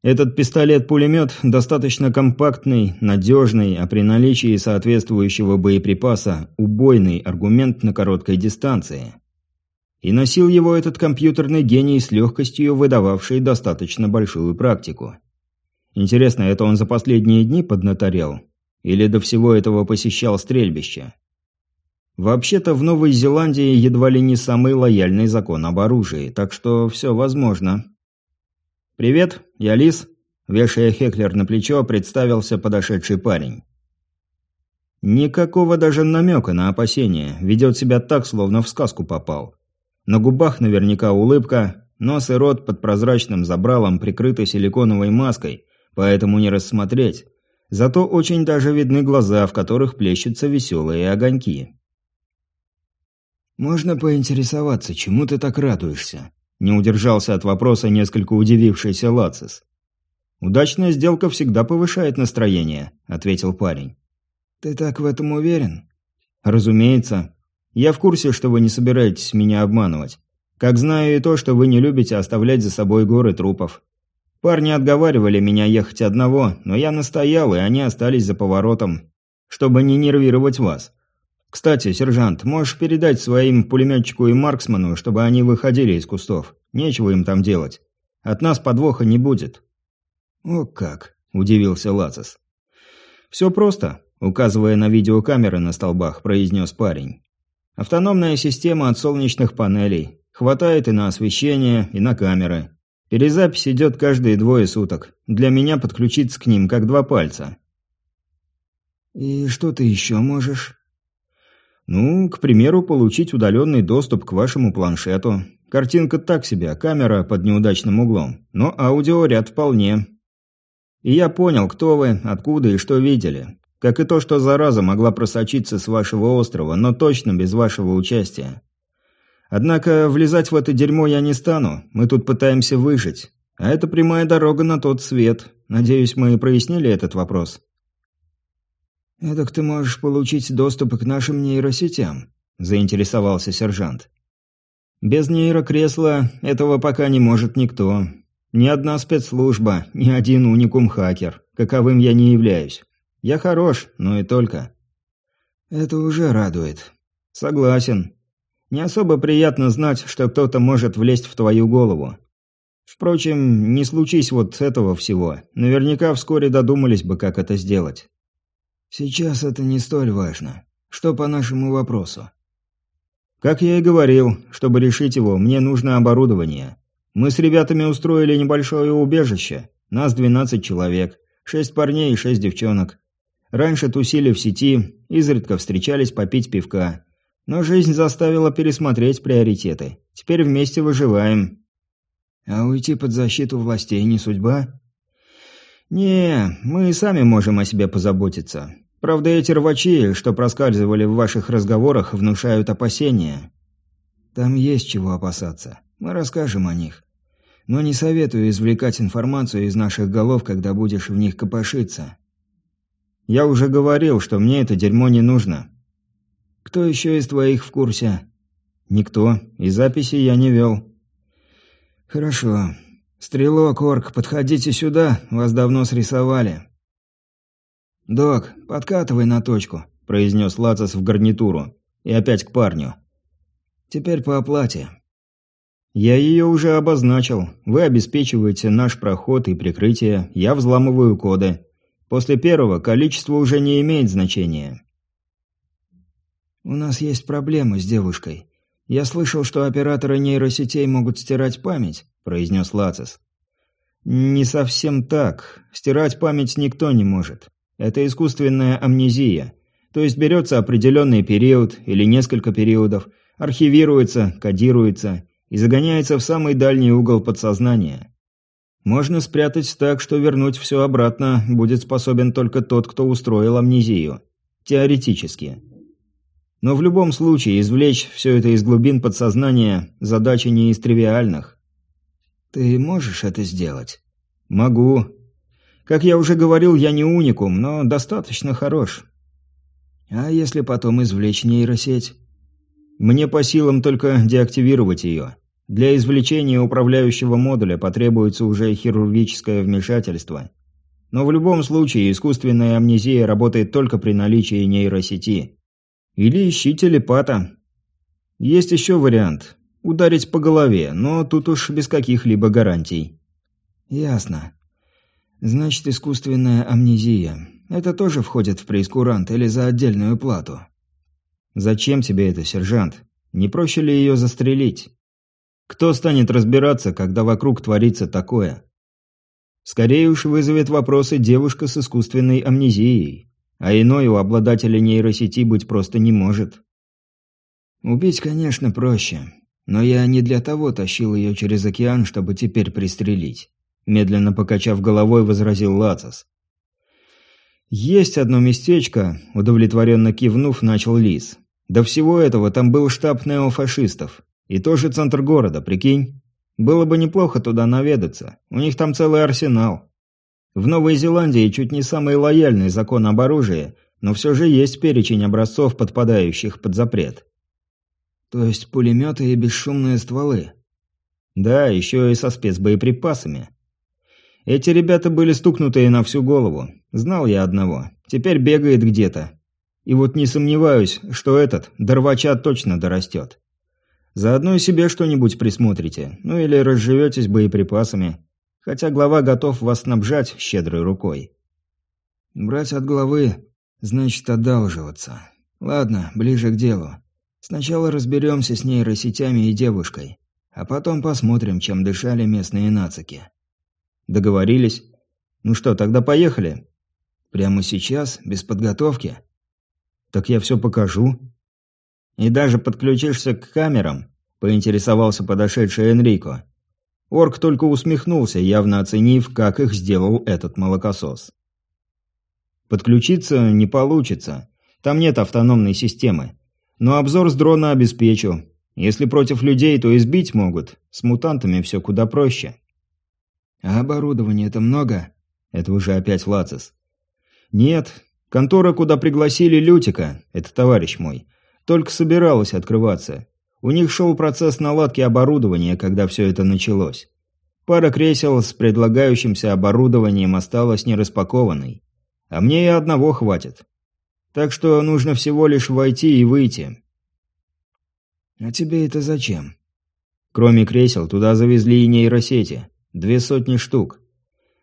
Этот пистолет-пулемет достаточно компактный, надежный, а при наличии соответствующего боеприпаса – убойный аргумент на короткой дистанции – и носил его этот компьютерный гений с легкостью, выдававший достаточно большую практику. Интересно, это он за последние дни поднаторел? Или до всего этого посещал стрельбище? Вообще-то в Новой Зеландии едва ли не самый лояльный закон об оружии, так что все возможно. «Привет, я Лис», – вешая Хеклер на плечо, представился подошедший парень. Никакого даже намека на опасение, ведет себя так, словно в сказку попал. На губах наверняка улыбка, нос и рот под прозрачным забралом прикрыты силиконовой маской, поэтому не рассмотреть. Зато очень даже видны глаза, в которых плещутся веселые огоньки. «Можно поинтересоваться, чему ты так радуешься?» Не удержался от вопроса несколько удивившийся Лацис. «Удачная сделка всегда повышает настроение», — ответил парень. «Ты так в этом уверен?» «Разумеется. Я в курсе, что вы не собираетесь меня обманывать. Как знаю и то, что вы не любите оставлять за собой горы трупов. Парни отговаривали меня ехать одного, но я настоял, и они остались за поворотом, чтобы не нервировать вас. Кстати, сержант, можешь передать своим пулеметчику и марксману, чтобы они выходили из кустов. Нечего им там делать. От нас подвоха не будет». «О как!» – удивился Лацис. «Все просто», – указывая на видеокамеры на столбах, произнес парень. Автономная система от солнечных панелей. Хватает и на освещение, и на камеры. Перезапись идет каждые двое суток. Для меня подключиться к ним как два пальца. И что ты еще можешь? Ну, к примеру, получить удаленный доступ к вашему планшету. Картинка так себе, камера под неудачным углом, но аудиоряд вполне. И я понял, кто вы, откуда и что видели. Как и то, что зараза могла просочиться с вашего острова, но точно без вашего участия. Однако влезать в это дерьмо я не стану, мы тут пытаемся выжить. А это прямая дорога на тот свет. Надеюсь, мы прояснили этот вопрос. «Эдак ты можешь получить доступ к нашим нейросетям», – заинтересовался сержант. «Без нейрокресла этого пока не может никто. Ни одна спецслужба, ни один уникум-хакер, каковым я не являюсь. Я хорош, но и только». «Это уже радует». «Согласен. Не особо приятно знать, что кто-то может влезть в твою голову. Впрочем, не случись вот этого всего, наверняка вскоре додумались бы, как это сделать». Сейчас это не столь важно. Что по нашему вопросу? Как я и говорил, чтобы решить его, мне нужно оборудование. Мы с ребятами устроили небольшое убежище. Нас 12 человек. Шесть парней и шесть девчонок. Раньше тусили в сети, изредка встречались попить пивка. Но жизнь заставила пересмотреть приоритеты. Теперь вместе выживаем. А уйти под защиту властей не судьба? «Не, мы сами можем о себе позаботиться. Правда, эти рвачи, что проскальзывали в ваших разговорах, внушают опасения». «Там есть чего опасаться. Мы расскажем о них. Но не советую извлекать информацию из наших голов, когда будешь в них копошиться». «Я уже говорил, что мне это дерьмо не нужно». «Кто еще из твоих в курсе?» «Никто. И записи я не вел». «Хорошо. «Стрелок, Орк, подходите сюда, вас давно срисовали». «Док, подкатывай на точку», – произнес Лацис в гарнитуру. И опять к парню. «Теперь по оплате». «Я ее уже обозначил. Вы обеспечиваете наш проход и прикрытие, я взламываю коды. После первого количество уже не имеет значения». «У нас есть проблемы с девушкой. Я слышал, что операторы нейросетей могут стирать память произнес Лацис. «Не совсем так. Стирать память никто не может. Это искусственная амнезия. То есть берется определенный период или несколько периодов, архивируется, кодируется и загоняется в самый дальний угол подсознания. Можно спрятать так, что вернуть все обратно будет способен только тот, кто устроил амнезию. Теоретически. Но в любом случае извлечь все это из глубин подсознания – задача не из тривиальных. Ты можешь это сделать? Могу. Как я уже говорил, я не уникум, но достаточно хорош. А если потом извлечь нейросеть? Мне по силам только деактивировать ее. Для извлечения управляющего модуля потребуется уже хирургическое вмешательство. Но в любом случае искусственная амнезия работает только при наличии нейросети. Или ищи телепата. Есть еще вариант. Ударить по голове, но тут уж без каких-либо гарантий. Ясно. Значит, искусственная амнезия. Это тоже входит в прейскурант или за отдельную плату? Зачем тебе это, сержант? Не проще ли ее застрелить? Кто станет разбираться, когда вокруг творится такое? Скорее уж вызовет вопросы девушка с искусственной амнезией, а иной у обладателя нейросети быть просто не может. Убить, конечно, проще. Но я не для того тащил ее через океан, чтобы теперь пристрелить. Медленно покачав головой, возразил Лацис. «Есть одно местечко», – удовлетворенно кивнув, начал Лис. «До всего этого там был штаб неофашистов. И тоже центр города, прикинь? Было бы неплохо туда наведаться. У них там целый арсенал. В Новой Зеландии чуть не самый лояльный закон об оружии, но все же есть перечень образцов, подпадающих под запрет. То есть пулеметы и бесшумные стволы? Да, еще и со спецбоеприпасами. Эти ребята были стукнутые на всю голову. Знал я одного. Теперь бегает где-то. И вот не сомневаюсь, что этот дорвача точно дорастет. Заодно и себе что-нибудь присмотрите, ну или разживетесь боеприпасами. Хотя глава готов вас снабжать щедрой рукой. Брать от главы значит одалживаться. Ладно, ближе к делу. Сначала разберемся с нейросетями и девушкой. А потом посмотрим, чем дышали местные нацики. Договорились. Ну что, тогда поехали? Прямо сейчас, без подготовки? Так я все покажу. И даже подключишься к камерам, поинтересовался подошедший Энрико. Орк только усмехнулся, явно оценив, как их сделал этот молокосос. Подключиться не получится. Там нет автономной системы. Но обзор с дрона обеспечу. Если против людей, то избить могут. С мутантами все куда проще. А оборудования-то много? Это уже опять Лацис. Нет. Контора, куда пригласили Лютика, это товарищ мой, только собиралась открываться. У них шел процесс наладки оборудования, когда все это началось. Пара кресел с предлагающимся оборудованием осталась нераспакованной. А мне и одного хватит. Так что нужно всего лишь войти и выйти. А тебе это зачем? Кроме кресел, туда завезли и нейросети. Две сотни штук.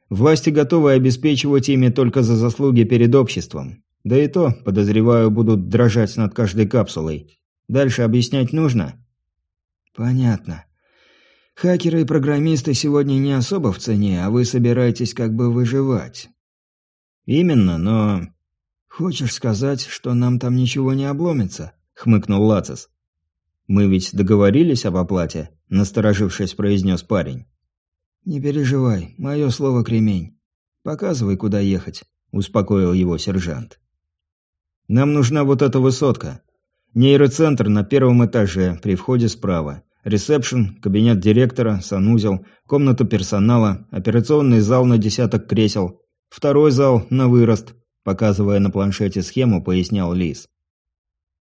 Власти готовы обеспечивать ими только за заслуги перед обществом. Да и то, подозреваю, будут дрожать над каждой капсулой. Дальше объяснять нужно? Понятно. Хакеры и программисты сегодня не особо в цене, а вы собираетесь как бы выживать. «Именно, но...» «Хочешь сказать, что нам там ничего не обломится?» — хмыкнул Лацис. «Мы ведь договорились об оплате?» — насторожившись, произнес парень. «Не переживай, мое слово кремень. Показывай, куда ехать», — успокоил его сержант. «Нам нужна вот эта высотка. Нейроцентр на первом этаже, при входе справа. Ресепшн, кабинет директора, санузел, комната персонала, операционный зал на десяток кресел, Второй зал на вырост, показывая на планшете схему, пояснял Лис.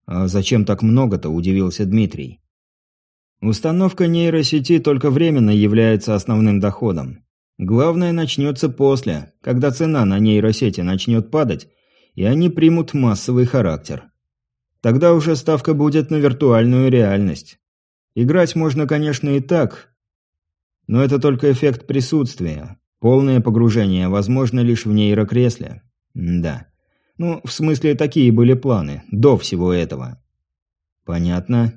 «А зачем так много-то?» – удивился Дмитрий. «Установка нейросети только временно является основным доходом. Главное начнется после, когда цена на нейросети начнет падать, и они примут массовый характер. Тогда уже ставка будет на виртуальную реальность. Играть можно, конечно, и так, но это только эффект присутствия. Полное погружение возможно лишь в нейрокресле. да. Ну, в смысле, такие были планы, до всего этого. Понятно.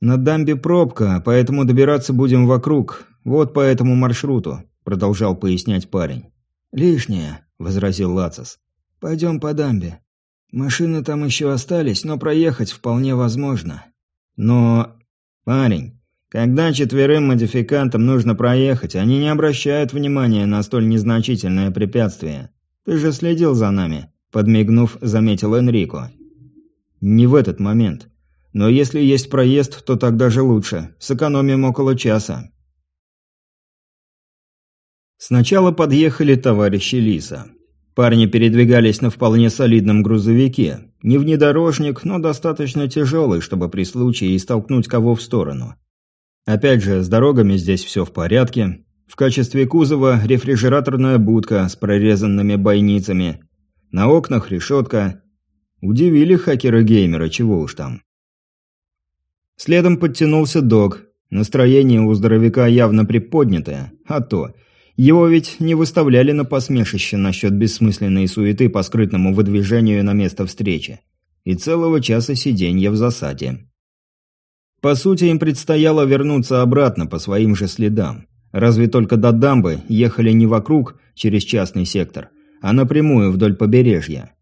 На дамбе пробка, поэтому добираться будем вокруг. Вот по этому маршруту, продолжал пояснять парень. Лишнее, возразил Лацис. Пойдем по дамбе. Машины там еще остались, но проехать вполне возможно. Но... Парень, когда четверым модификантам нужно проехать, они не обращают внимания на столь незначительное препятствие. Ты же следил за нами, подмигнув, заметил Энрико. Не в этот момент. Но если есть проезд, то так даже лучше. Сэкономим около часа. Сначала подъехали товарищи Лиса. Парни передвигались на вполне солидном грузовике. Не внедорожник, но достаточно тяжелый, чтобы при случае и столкнуть кого в сторону. Опять же, с дорогами здесь все в порядке. В качестве кузова рефрижераторная будка с прорезанными бойницами. На окнах решетка. Удивили хакеры-геймера, чего уж там. Следом подтянулся Дог. Настроение у здоровяка явно приподнятое. А то. Его ведь не выставляли на посмешище насчет бессмысленной суеты по скрытному выдвижению на место встречи. И целого часа сиденья в засаде. По сути, им предстояло вернуться обратно по своим же следам. Разве только до дамбы ехали не вокруг, через частный сектор, а напрямую вдоль побережья.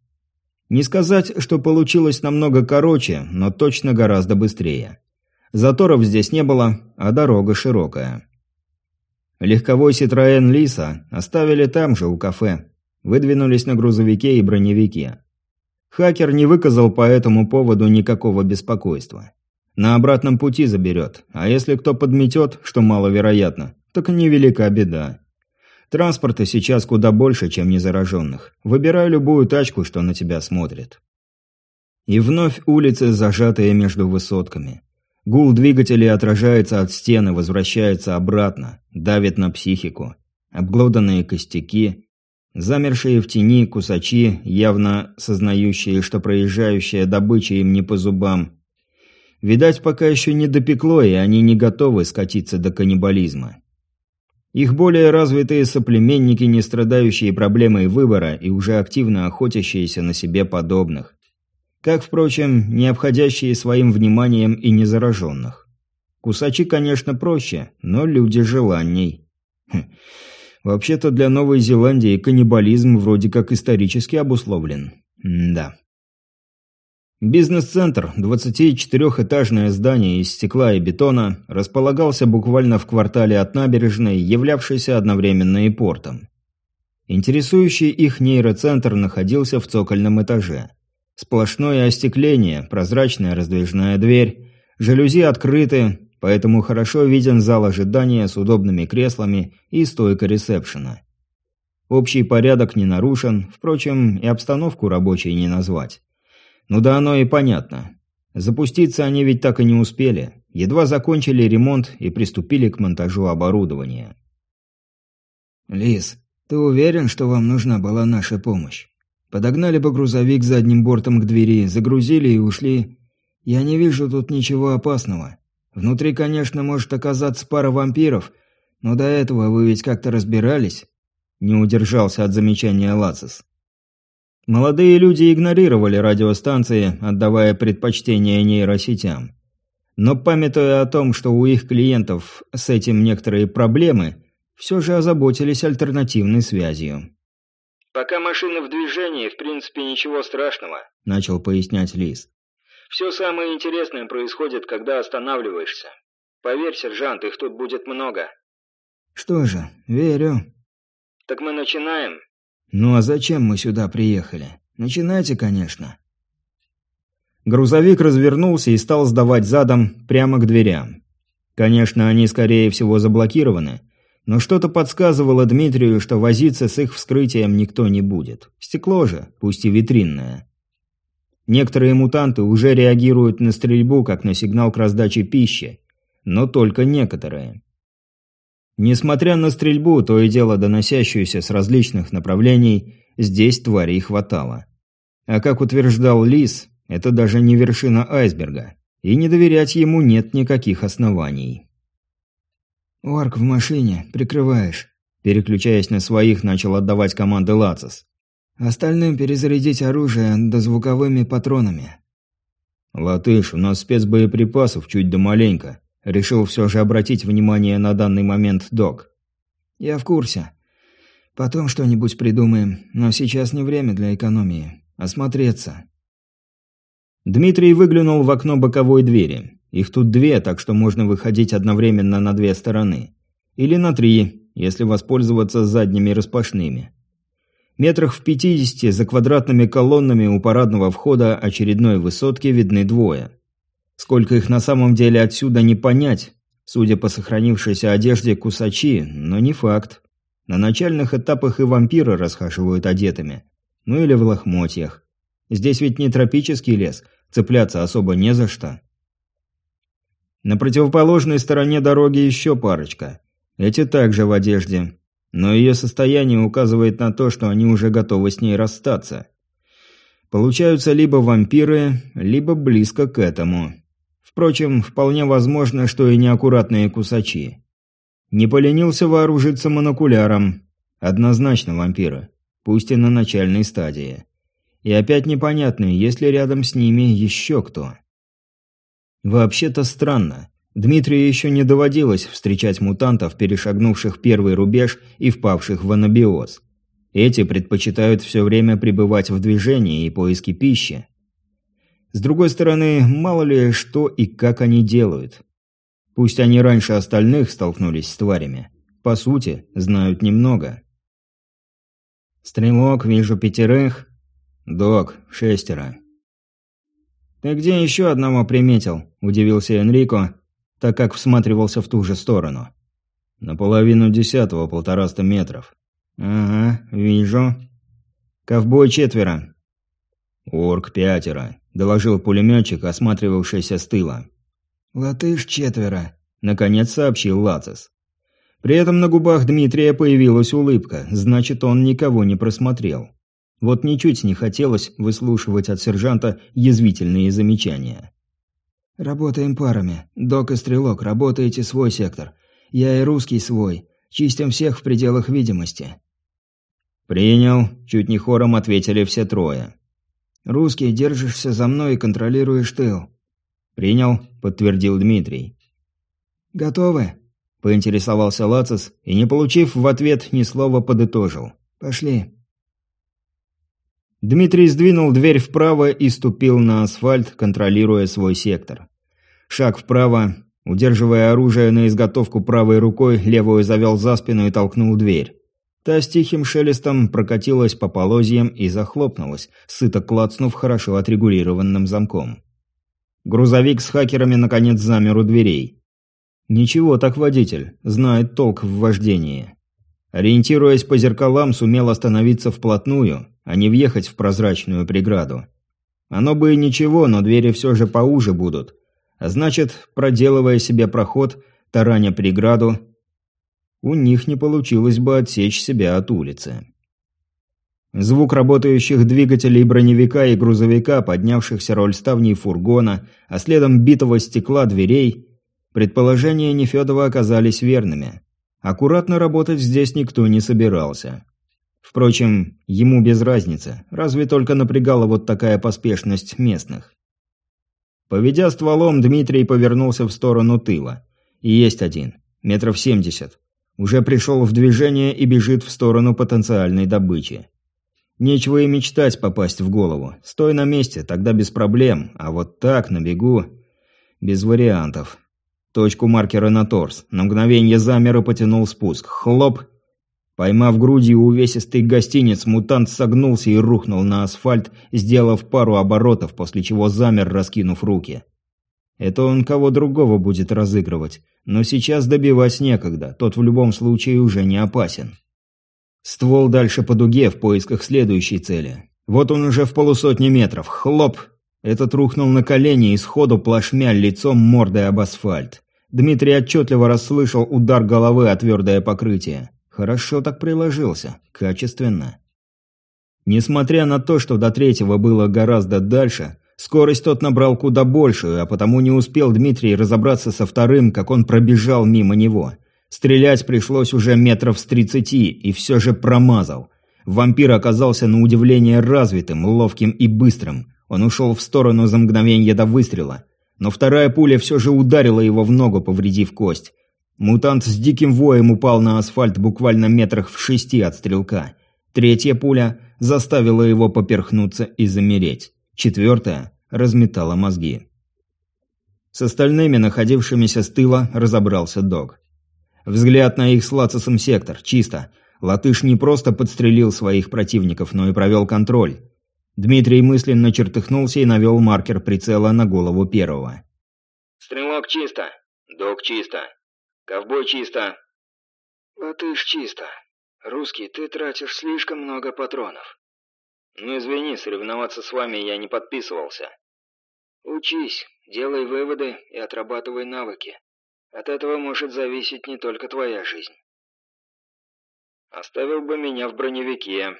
Не сказать, что получилось намного короче, но точно гораздо быстрее. Заторов здесь не было, а дорога широкая. Легковой Citroën Лиса оставили там же, у кафе. Выдвинулись на грузовике и броневике. Хакер не выказал по этому поводу никакого беспокойства. На обратном пути заберет, а если кто подметет, что маловероятно, так невелика беда. Транспорта сейчас куда больше, чем незараженных. Выбирай любую тачку, что на тебя смотрит. И вновь улицы, зажатые между высотками. Гул двигателей отражается от стены, возвращается обратно, давит на психику. Обглоданные костяки, замершие в тени кусачи, явно сознающие, что проезжающая добыча им не по зубам, Видать, пока еще не допекло, и они не готовы скатиться до каннибализма. Их более развитые соплеменники, не страдающие проблемой выбора и уже активно охотящиеся на себе подобных. Как, впрочем, не обходящие своим вниманием и незараженных. Кусачи, конечно, проще, но люди желанней. Хм. Вообще-то для Новой Зеландии каннибализм вроде как исторически обусловлен. Да. Бизнес-центр, 24-этажное здание из стекла и бетона, располагался буквально в квартале от набережной, являвшейся одновременно и портом. Интересующий их нейроцентр находился в цокольном этаже. Сплошное остекление, прозрачная раздвижная дверь, жалюзи открыты, поэтому хорошо виден зал ожидания с удобными креслами и стойка ресепшена. Общий порядок не нарушен, впрочем, и обстановку рабочей не назвать. Ну да оно и понятно. Запуститься они ведь так и не успели. Едва закончили ремонт и приступили к монтажу оборудования. «Лис, ты уверен, что вам нужна была наша помощь? Подогнали бы грузовик задним бортом к двери, загрузили и ушли. Я не вижу тут ничего опасного. Внутри, конечно, может оказаться пара вампиров, но до этого вы ведь как-то разбирались?» Не удержался от замечания Лацис. Молодые люди игнорировали радиостанции, отдавая предпочтение нейросетям. Но памятуя о том, что у их клиентов с этим некоторые проблемы, все же озаботились альтернативной связью. «Пока машина в движении, в принципе, ничего страшного», – начал пояснять Лис. Все самое интересное происходит, когда останавливаешься. Поверь, сержант, их тут будет много. Что же, верю. Так мы начинаем? Ну а зачем мы сюда приехали? Начинайте, конечно. Грузовик развернулся и стал сдавать задом прямо к дверям. Конечно, они, скорее всего, заблокированы, но что-то подсказывало Дмитрию, что возиться с их вскрытием никто не будет. Стекло же, пусть и витринное. Некоторые мутанты уже реагируют на стрельбу как на сигнал к раздаче пищи, но только некоторые. Несмотря на стрельбу, то и дело доносящуюся с различных направлений, здесь тварей хватало. А как утверждал Лис, это даже не вершина айсберга, и не доверять ему нет никаких оснований. «Орк в машине, прикрываешь», переключаясь на своих, начал отдавать команды Лацис. Остальным перезарядить оружие дозвуковыми патронами. «Латыш, у нас спецбоеприпасов чуть да маленько», — решил все же обратить внимание на данный момент док. «Я в курсе. Потом что-нибудь придумаем, но сейчас не время для экономии. Осмотреться». Дмитрий выглянул в окно боковой двери. Их тут две, так что можно выходить одновременно на две стороны. Или на три, если воспользоваться задними распашными. Метрах в пятидесяти за квадратными колоннами у парадного входа очередной высотки видны двое. Сколько их на самом деле отсюда не понять, судя по сохранившейся одежде кусачи, но не факт. На начальных этапах и вампиры расхаживают одетыми. Ну или в лохмотьях. Здесь ведь не тропический лес, цепляться особо не за что. На противоположной стороне дороги еще парочка. Эти также в одежде, но ее состояние указывает на то, что они уже готовы с ней расстаться. Получаются либо вампиры, либо близко к этому. Впрочем, вполне возможно, что и неаккуратные кусачи. Не поленился вооружиться монокуляром. Однозначно вампиры, пусть и на начальной стадии. И опять непонятно, есть ли рядом с ними еще кто. Вообще-то странно. Дмитрию еще не доводилось встречать мутантов, перешагнувших первый рубеж и впавших в анабиоз. Эти предпочитают все время пребывать в движении и поиске пищи. С другой стороны, мало ли что и как они делают. Пусть они раньше остальных столкнулись с тварями. По сути, знают немного. «Стрелок, вижу пятерых». «Док, шестеро». «Ты где еще одного приметил?» – удивился Энрико, так как всматривался в ту же сторону. «Наполовину десятого, полтораста метров». «Ага, вижу». «Ковбой четверо». «Орк пятеро», — доложил пулеметчик, осматривавшийся с тыла. «Латыш четверо», — наконец сообщил Лацис. При этом на губах Дмитрия появилась улыбка, значит, он никого не просмотрел. Вот ничуть не хотелось выслушивать от сержанта язвительные замечания. «Работаем парами. Док и Стрелок, работаете свой сектор. Я и русский свой. Чистим всех в пределах видимости». «Принял», – чуть не хором ответили все трое. «Русский, держишься за мной и контролируешь тыл». «Принял», – подтвердил Дмитрий. «Готовы?» – поинтересовался Лацис и, не получив в ответ ни слова, подытожил. «Пошли». Дмитрий сдвинул дверь вправо и ступил на асфальт, контролируя свой сектор. Шаг вправо, удерживая оружие на изготовку правой рукой, левую завел за спину и толкнул дверь. Та с тихим шелестом прокатилась по полозьям и захлопнулась, сыто клацнув хорошо отрегулированным замком. Грузовик с хакерами наконец замер у дверей. Ничего так водитель, знает толк в вождении. Ориентируясь по зеркалам, сумел остановиться вплотную, а не въехать в прозрачную преграду. Оно бы и ничего, но двери все же поуже будут. А значит, проделывая себе проход, тараня преграду, у них не получилось бы отсечь себя от улицы. Звук работающих двигателей броневика и грузовика, поднявшихся роль ставней фургона, а следом битого стекла дверей, предположения Нефедова оказались верными. Аккуратно работать здесь никто не собирался. Впрочем, ему без разницы, разве только напрягала вот такая поспешность местных. Поведя стволом, Дмитрий повернулся в сторону тыла. И есть один, метров семьдесят. Уже пришел в движение и бежит в сторону потенциальной добычи. Нечего и мечтать попасть в голову. Стой на месте, тогда без проблем. А вот так, на бегу, без вариантов. Точку маркера на торс. На мгновение замер и потянул спуск. Хлоп! Поймав грудью увесистый гостиниц, мутант согнулся и рухнул на асфальт, сделав пару оборотов, после чего замер, раскинув руки. Это он кого другого будет разыгрывать. Но сейчас добивать некогда, тот в любом случае уже не опасен. Ствол дальше по дуге в поисках следующей цели. Вот он уже в полусотни метров. Хлоп! Этот рухнул на колени и сходу плашмя лицом мордой об асфальт. Дмитрий отчетливо расслышал удар головы о твердое покрытие. Хорошо так приложился. Качественно. Несмотря на то, что до третьего было гораздо дальше, Скорость тот набрал куда большую, а потому не успел Дмитрий разобраться со вторым, как он пробежал мимо него. Стрелять пришлось уже метров с тридцати, и все же промазал. Вампир оказался на удивление развитым, ловким и быстрым. Он ушел в сторону за мгновение до выстрела. Но вторая пуля все же ударила его в ногу, повредив кость. Мутант с диким воем упал на асфальт буквально метрах в шести от стрелка. Третья пуля заставила его поперхнуться и замереть. Четвертая разметала мозги. С остальными, находившимися с тыла, разобрался Дог. Взгляд на их с Лацисом сектор, чисто. Латыш не просто подстрелил своих противников, но и провел контроль. Дмитрий мысленно чертыхнулся и навел маркер прицела на голову первого. «Стрелок чисто. Дог чисто. Ковбой чисто». «Латыш чисто. Русский, ты тратишь слишком много патронов». Ну извини, соревноваться с вами я не подписывался. Учись, делай выводы и отрабатывай навыки. От этого может зависеть не только твоя жизнь. Оставил бы меня в броневике.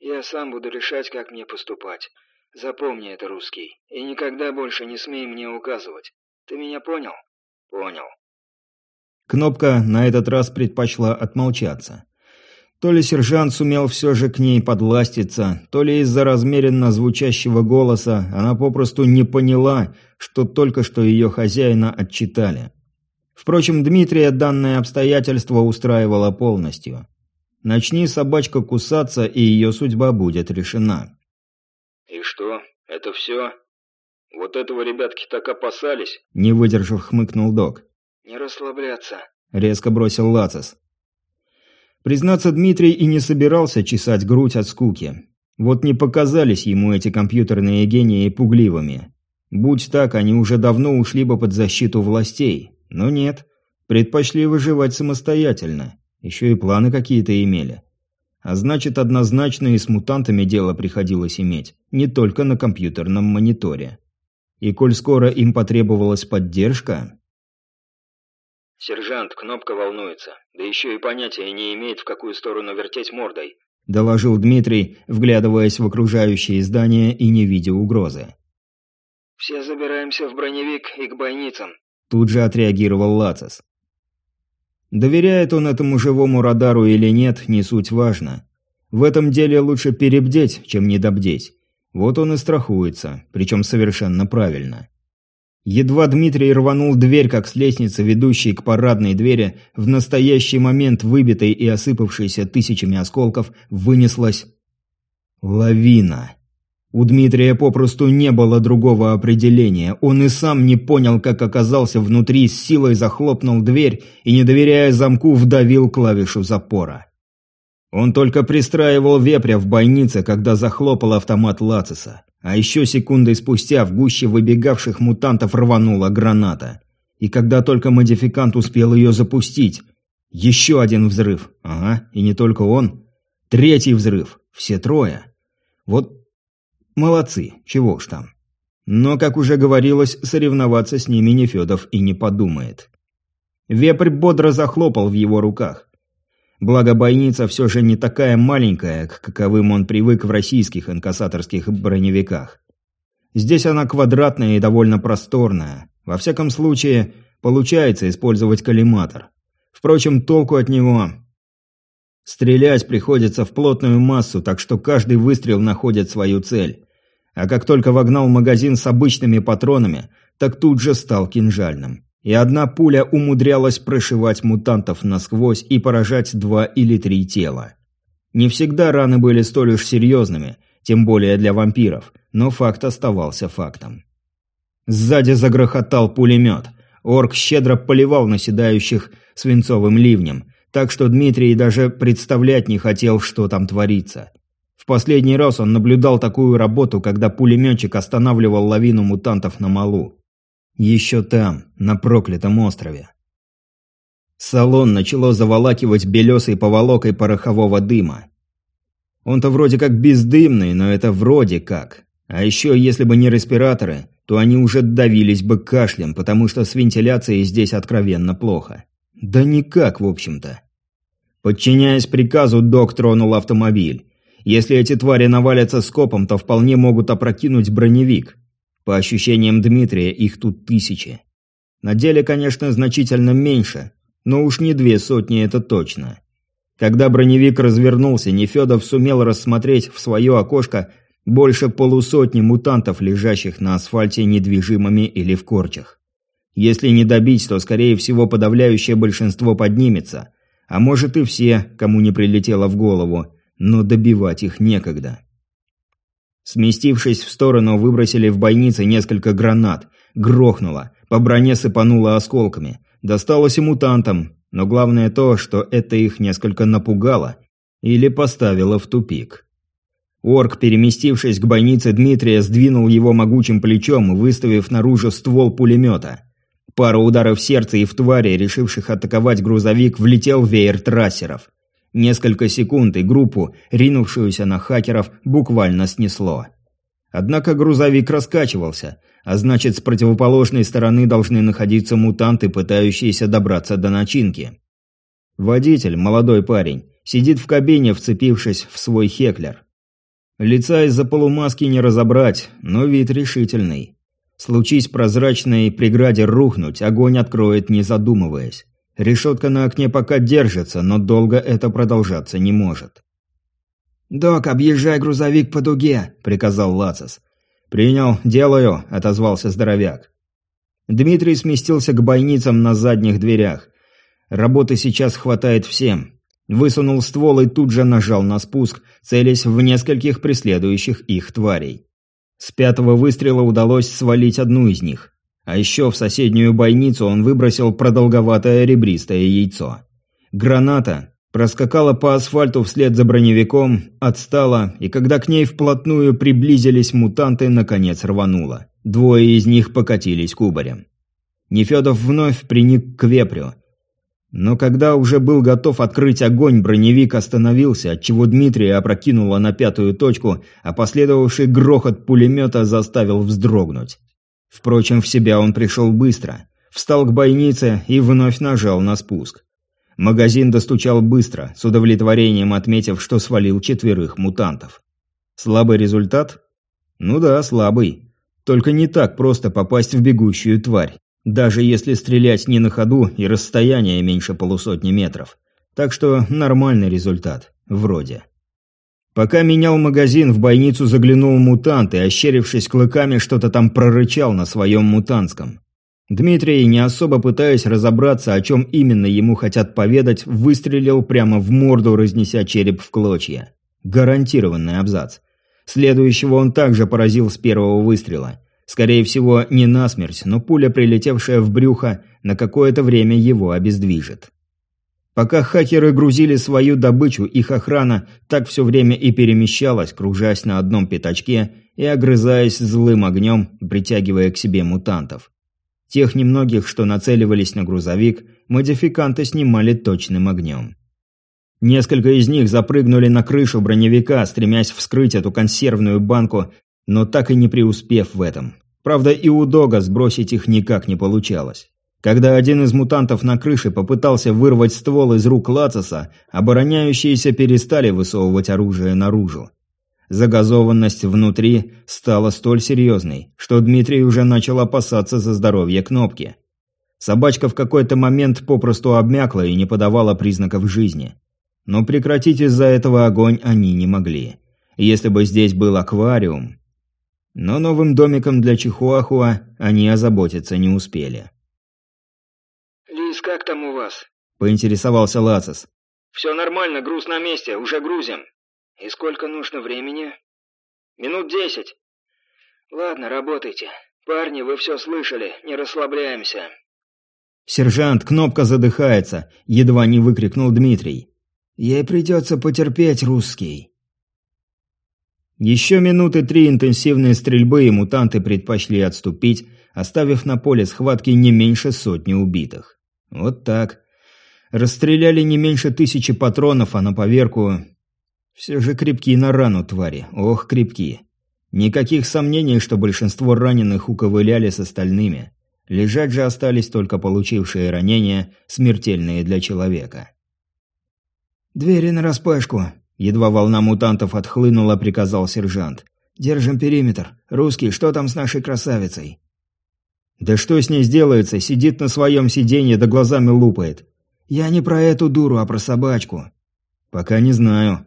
Я сам буду решать, как мне поступать. Запомни это, русский, и никогда больше не смей мне указывать. Ты меня понял? Понял. Кнопка на этот раз предпочла отмолчаться. То ли сержант сумел все же к ней подластиться, то ли из-за размеренно звучащего голоса она попросту не поняла, что только что ее хозяина отчитали. Впрочем, Дмитрия данное обстоятельство устраивало полностью. Начни собачка кусаться, и ее судьба будет решена. «И что, это все? Вот этого ребятки так опасались?» Не выдержав, хмыкнул док. «Не расслабляться», — резко бросил Лацис. Признаться, Дмитрий и не собирался чесать грудь от скуки. Вот не показались ему эти компьютерные гении пугливыми. Будь так, они уже давно ушли бы под защиту властей. Но нет, предпочли выживать самостоятельно. Еще и планы какие-то имели. А значит, однозначно и с мутантами дело приходилось иметь, не только на компьютерном мониторе. И коль скоро им потребовалась поддержка, «Сержант, кнопка волнуется. Да еще и понятия не имеет, в какую сторону вертеть мордой», – доложил Дмитрий, вглядываясь в окружающие здания и не видя угрозы. «Все забираемся в броневик и к бойницам», – тут же отреагировал Лацис. Доверяет он этому живому радару или нет, не суть важно. В этом деле лучше перебдеть, чем недобдеть. Вот он и страхуется, причем совершенно правильно. Едва Дмитрий рванул дверь, как с лестницы, ведущей к парадной двери, в настоящий момент выбитой и осыпавшейся тысячами осколков, вынеслась лавина. У Дмитрия попросту не было другого определения. Он и сам не понял, как оказался внутри, с силой захлопнул дверь и, не доверяя замку, вдавил клавишу запора. Он только пристраивал вепря в бойнице, когда захлопал автомат Лациса. А еще секундой спустя в гуще выбегавших мутантов рванула граната. И когда только модификант успел ее запустить, еще один взрыв. Ага, и не только он. Третий взрыв. Все трое. Вот Молодцы, чего уж там. Но, как уже говорилось, соревноваться с ними Нефедов и не подумает. Вепрь бодро захлопал в его руках. Благо бойница все же не такая маленькая, к каковым он привык в российских инкассаторских броневиках. Здесь она квадратная и довольно просторная. Во всяком случае, получается использовать коллиматор. Впрочем, толку от него... Стрелять приходится в плотную массу, так что каждый выстрел находит свою цель а как только вогнал магазин с обычными патронами, так тут же стал кинжальным. И одна пуля умудрялась прошивать мутантов насквозь и поражать два или три тела. Не всегда раны были столь уж серьезными, тем более для вампиров, но факт оставался фактом. Сзади загрохотал пулемет. Орк щедро поливал наседающих свинцовым ливнем, так что Дмитрий даже представлять не хотел, что там творится. В последний раз он наблюдал такую работу, когда пулеметчик останавливал лавину мутантов на малу. Еще там, на проклятом острове. Салон начало заволакивать белесой поволокой порохового дыма. Он-то вроде как бездымный, но это вроде как. А еще, если бы не респираторы, то они уже давились бы кашлем, потому что с вентиляцией здесь откровенно плохо. Да никак, в общем-то. Подчиняясь приказу, док тронул автомобиль. Если эти твари навалятся скопом, то вполне могут опрокинуть броневик. По ощущениям Дмитрия, их тут тысячи. На деле, конечно, значительно меньше, но уж не две сотни это точно. Когда броневик развернулся, Нефедов сумел рассмотреть в свое окошко больше полусотни мутантов, лежащих на асфальте недвижимыми или в корчах. Если не добить, то, скорее всего, подавляющее большинство поднимется. А может и все, кому не прилетело в голову но добивать их некогда. Сместившись в сторону, выбросили в бойнице несколько гранат. Грохнуло, по броне сыпануло осколками. Досталось и мутантам, но главное то, что это их несколько напугало или поставило в тупик. Орк, переместившись к бойнице Дмитрия, сдвинул его могучим плечом, выставив наружу ствол пулемета. Пара ударов сердца и в твари, решивших атаковать грузовик, влетел веер трассеров. Несколько секунд и группу, ринувшуюся на хакеров, буквально снесло. Однако грузовик раскачивался, а значит с противоположной стороны должны находиться мутанты, пытающиеся добраться до начинки. Водитель, молодой парень, сидит в кабине, вцепившись в свой хеклер. Лица из-за полумаски не разобрать, но вид решительный. Случись прозрачной преграде рухнуть, огонь откроет, не задумываясь. Решетка на окне пока держится, но долго это продолжаться не может. «Док, объезжай грузовик по дуге», — приказал Лацис. «Принял, делаю», — отозвался здоровяк. Дмитрий сместился к бойницам на задних дверях. Работы сейчас хватает всем. Высунул ствол и тут же нажал на спуск, целясь в нескольких преследующих их тварей. С пятого выстрела удалось свалить одну из них. А еще в соседнюю бойницу он выбросил продолговатое ребристое яйцо. Граната проскакала по асфальту вслед за броневиком, отстала, и когда к ней вплотную приблизились мутанты, наконец рванула. Двое из них покатились кубарем. Нефедов вновь приник к вепрю. Но когда уже был готов открыть огонь, броневик остановился, отчего Дмитрия опрокинуло на пятую точку, а последовавший грохот пулемета заставил вздрогнуть. Впрочем, в себя он пришел быстро. Встал к бойнице и вновь нажал на спуск. Магазин достучал быстро, с удовлетворением отметив, что свалил четверых мутантов. Слабый результат? Ну да, слабый. Только не так просто попасть в бегущую тварь, даже если стрелять не на ходу и расстояние меньше полусотни метров. Так что нормальный результат, вроде. Пока менял магазин, в бойницу заглянул мутант и, ощерившись клыками, что-то там прорычал на своем мутантском. Дмитрий, не особо пытаясь разобраться, о чем именно ему хотят поведать, выстрелил прямо в морду, разнеся череп в клочья. Гарантированный абзац. Следующего он также поразил с первого выстрела. Скорее всего, не насмерть, но пуля, прилетевшая в брюхо, на какое-то время его обездвижит. Пока хакеры грузили свою добычу, их охрана так все время и перемещалась, кружась на одном пятачке и огрызаясь злым огнем, притягивая к себе мутантов. Тех немногих, что нацеливались на грузовик, модификанты снимали точным огнем. Несколько из них запрыгнули на крышу броневика, стремясь вскрыть эту консервную банку, но так и не преуспев в этом. Правда, и у Дога сбросить их никак не получалось. Когда один из мутантов на крыше попытался вырвать ствол из рук Лацеса, обороняющиеся перестали высовывать оружие наружу. Загазованность внутри стала столь серьезной, что Дмитрий уже начал опасаться за здоровье кнопки. Собачка в какой-то момент попросту обмякла и не подавала признаков жизни. Но прекратить из-за этого огонь они не могли. Если бы здесь был аквариум... Но новым домиком для Чихуахуа они озаботиться не успели. «Лис, как там у вас?» – поинтересовался Лацис. «Все нормально, груз на месте, уже грузим». «И сколько нужно времени?» «Минут десять». «Ладно, работайте. Парни, вы все слышали, не расслабляемся». «Сержант, кнопка задыхается!» – едва не выкрикнул Дмитрий. «Ей придется потерпеть, русский». Еще минуты три интенсивной стрельбы и мутанты предпочли отступить, оставив на поле схватки не меньше сотни убитых. Вот так. Расстреляли не меньше тысячи патронов, а на поверку... Все же крепки на рану твари, ох, крепки. Никаких сомнений, что большинство раненых уковыляли с остальными. Лежать же остались только получившие ранения, смертельные для человека. «Двери нараспашку!» Едва волна мутантов отхлынула, приказал сержант. «Держим периметр. Русский, что там с нашей красавицей?» «Да что с ней сделается? Сидит на своем сиденье, да глазами лупает». «Я не про эту дуру, а про собачку». «Пока не знаю».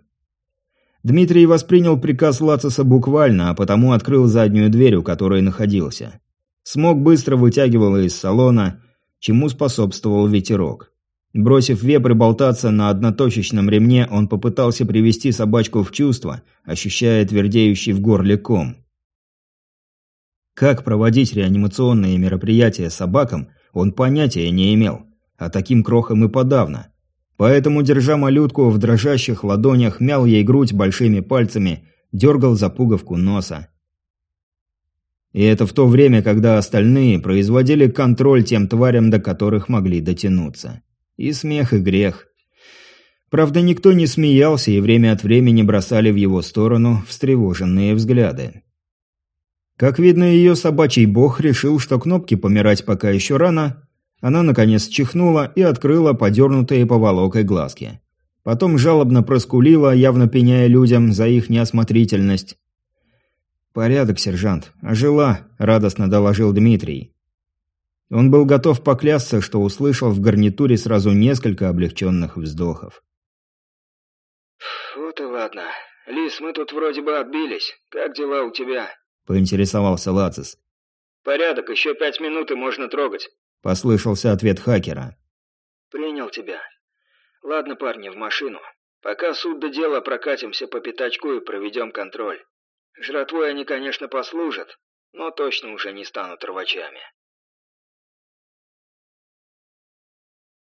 Дмитрий воспринял приказ Лациса буквально, а потому открыл заднюю дверь, у которой находился. Смог быстро вытягивал из салона, чему способствовал ветерок. Бросив вепрь болтаться на одноточечном ремне, он попытался привести собачку в чувство, ощущая твердеющий в горле ком. Как проводить реанимационные мероприятия собакам, он понятия не имел, а таким крохам и подавно. Поэтому, держа малютку в дрожащих ладонях, мял ей грудь большими пальцами, дергал за пуговку носа. И это в то время, когда остальные производили контроль тем тварям, до которых могли дотянуться. И смех, и грех. Правда, никто не смеялся и время от времени бросали в его сторону встревоженные взгляды. Как видно, ее собачий бог решил, что кнопки помирать пока еще рано. Она, наконец, чихнула и открыла подернутые поволокой глазки. Потом жалобно проскулила, явно пеняя людям за их неосмотрительность. «Порядок, сержант. Ожила», — радостно доложил Дмитрий. Он был готов поклясться, что услышал в гарнитуре сразу несколько облегченных вздохов. «Вот и ладно. Лис, мы тут вроде бы отбились. Как дела у тебя?» – поинтересовался Лацис. «Порядок, еще пять минут и можно трогать», – послышался ответ хакера. «Принял тебя. Ладно, парни, в машину. Пока суд до дела прокатимся по пятачку и проведем контроль. Жратвой они, конечно, послужат, но точно уже не станут рвачами».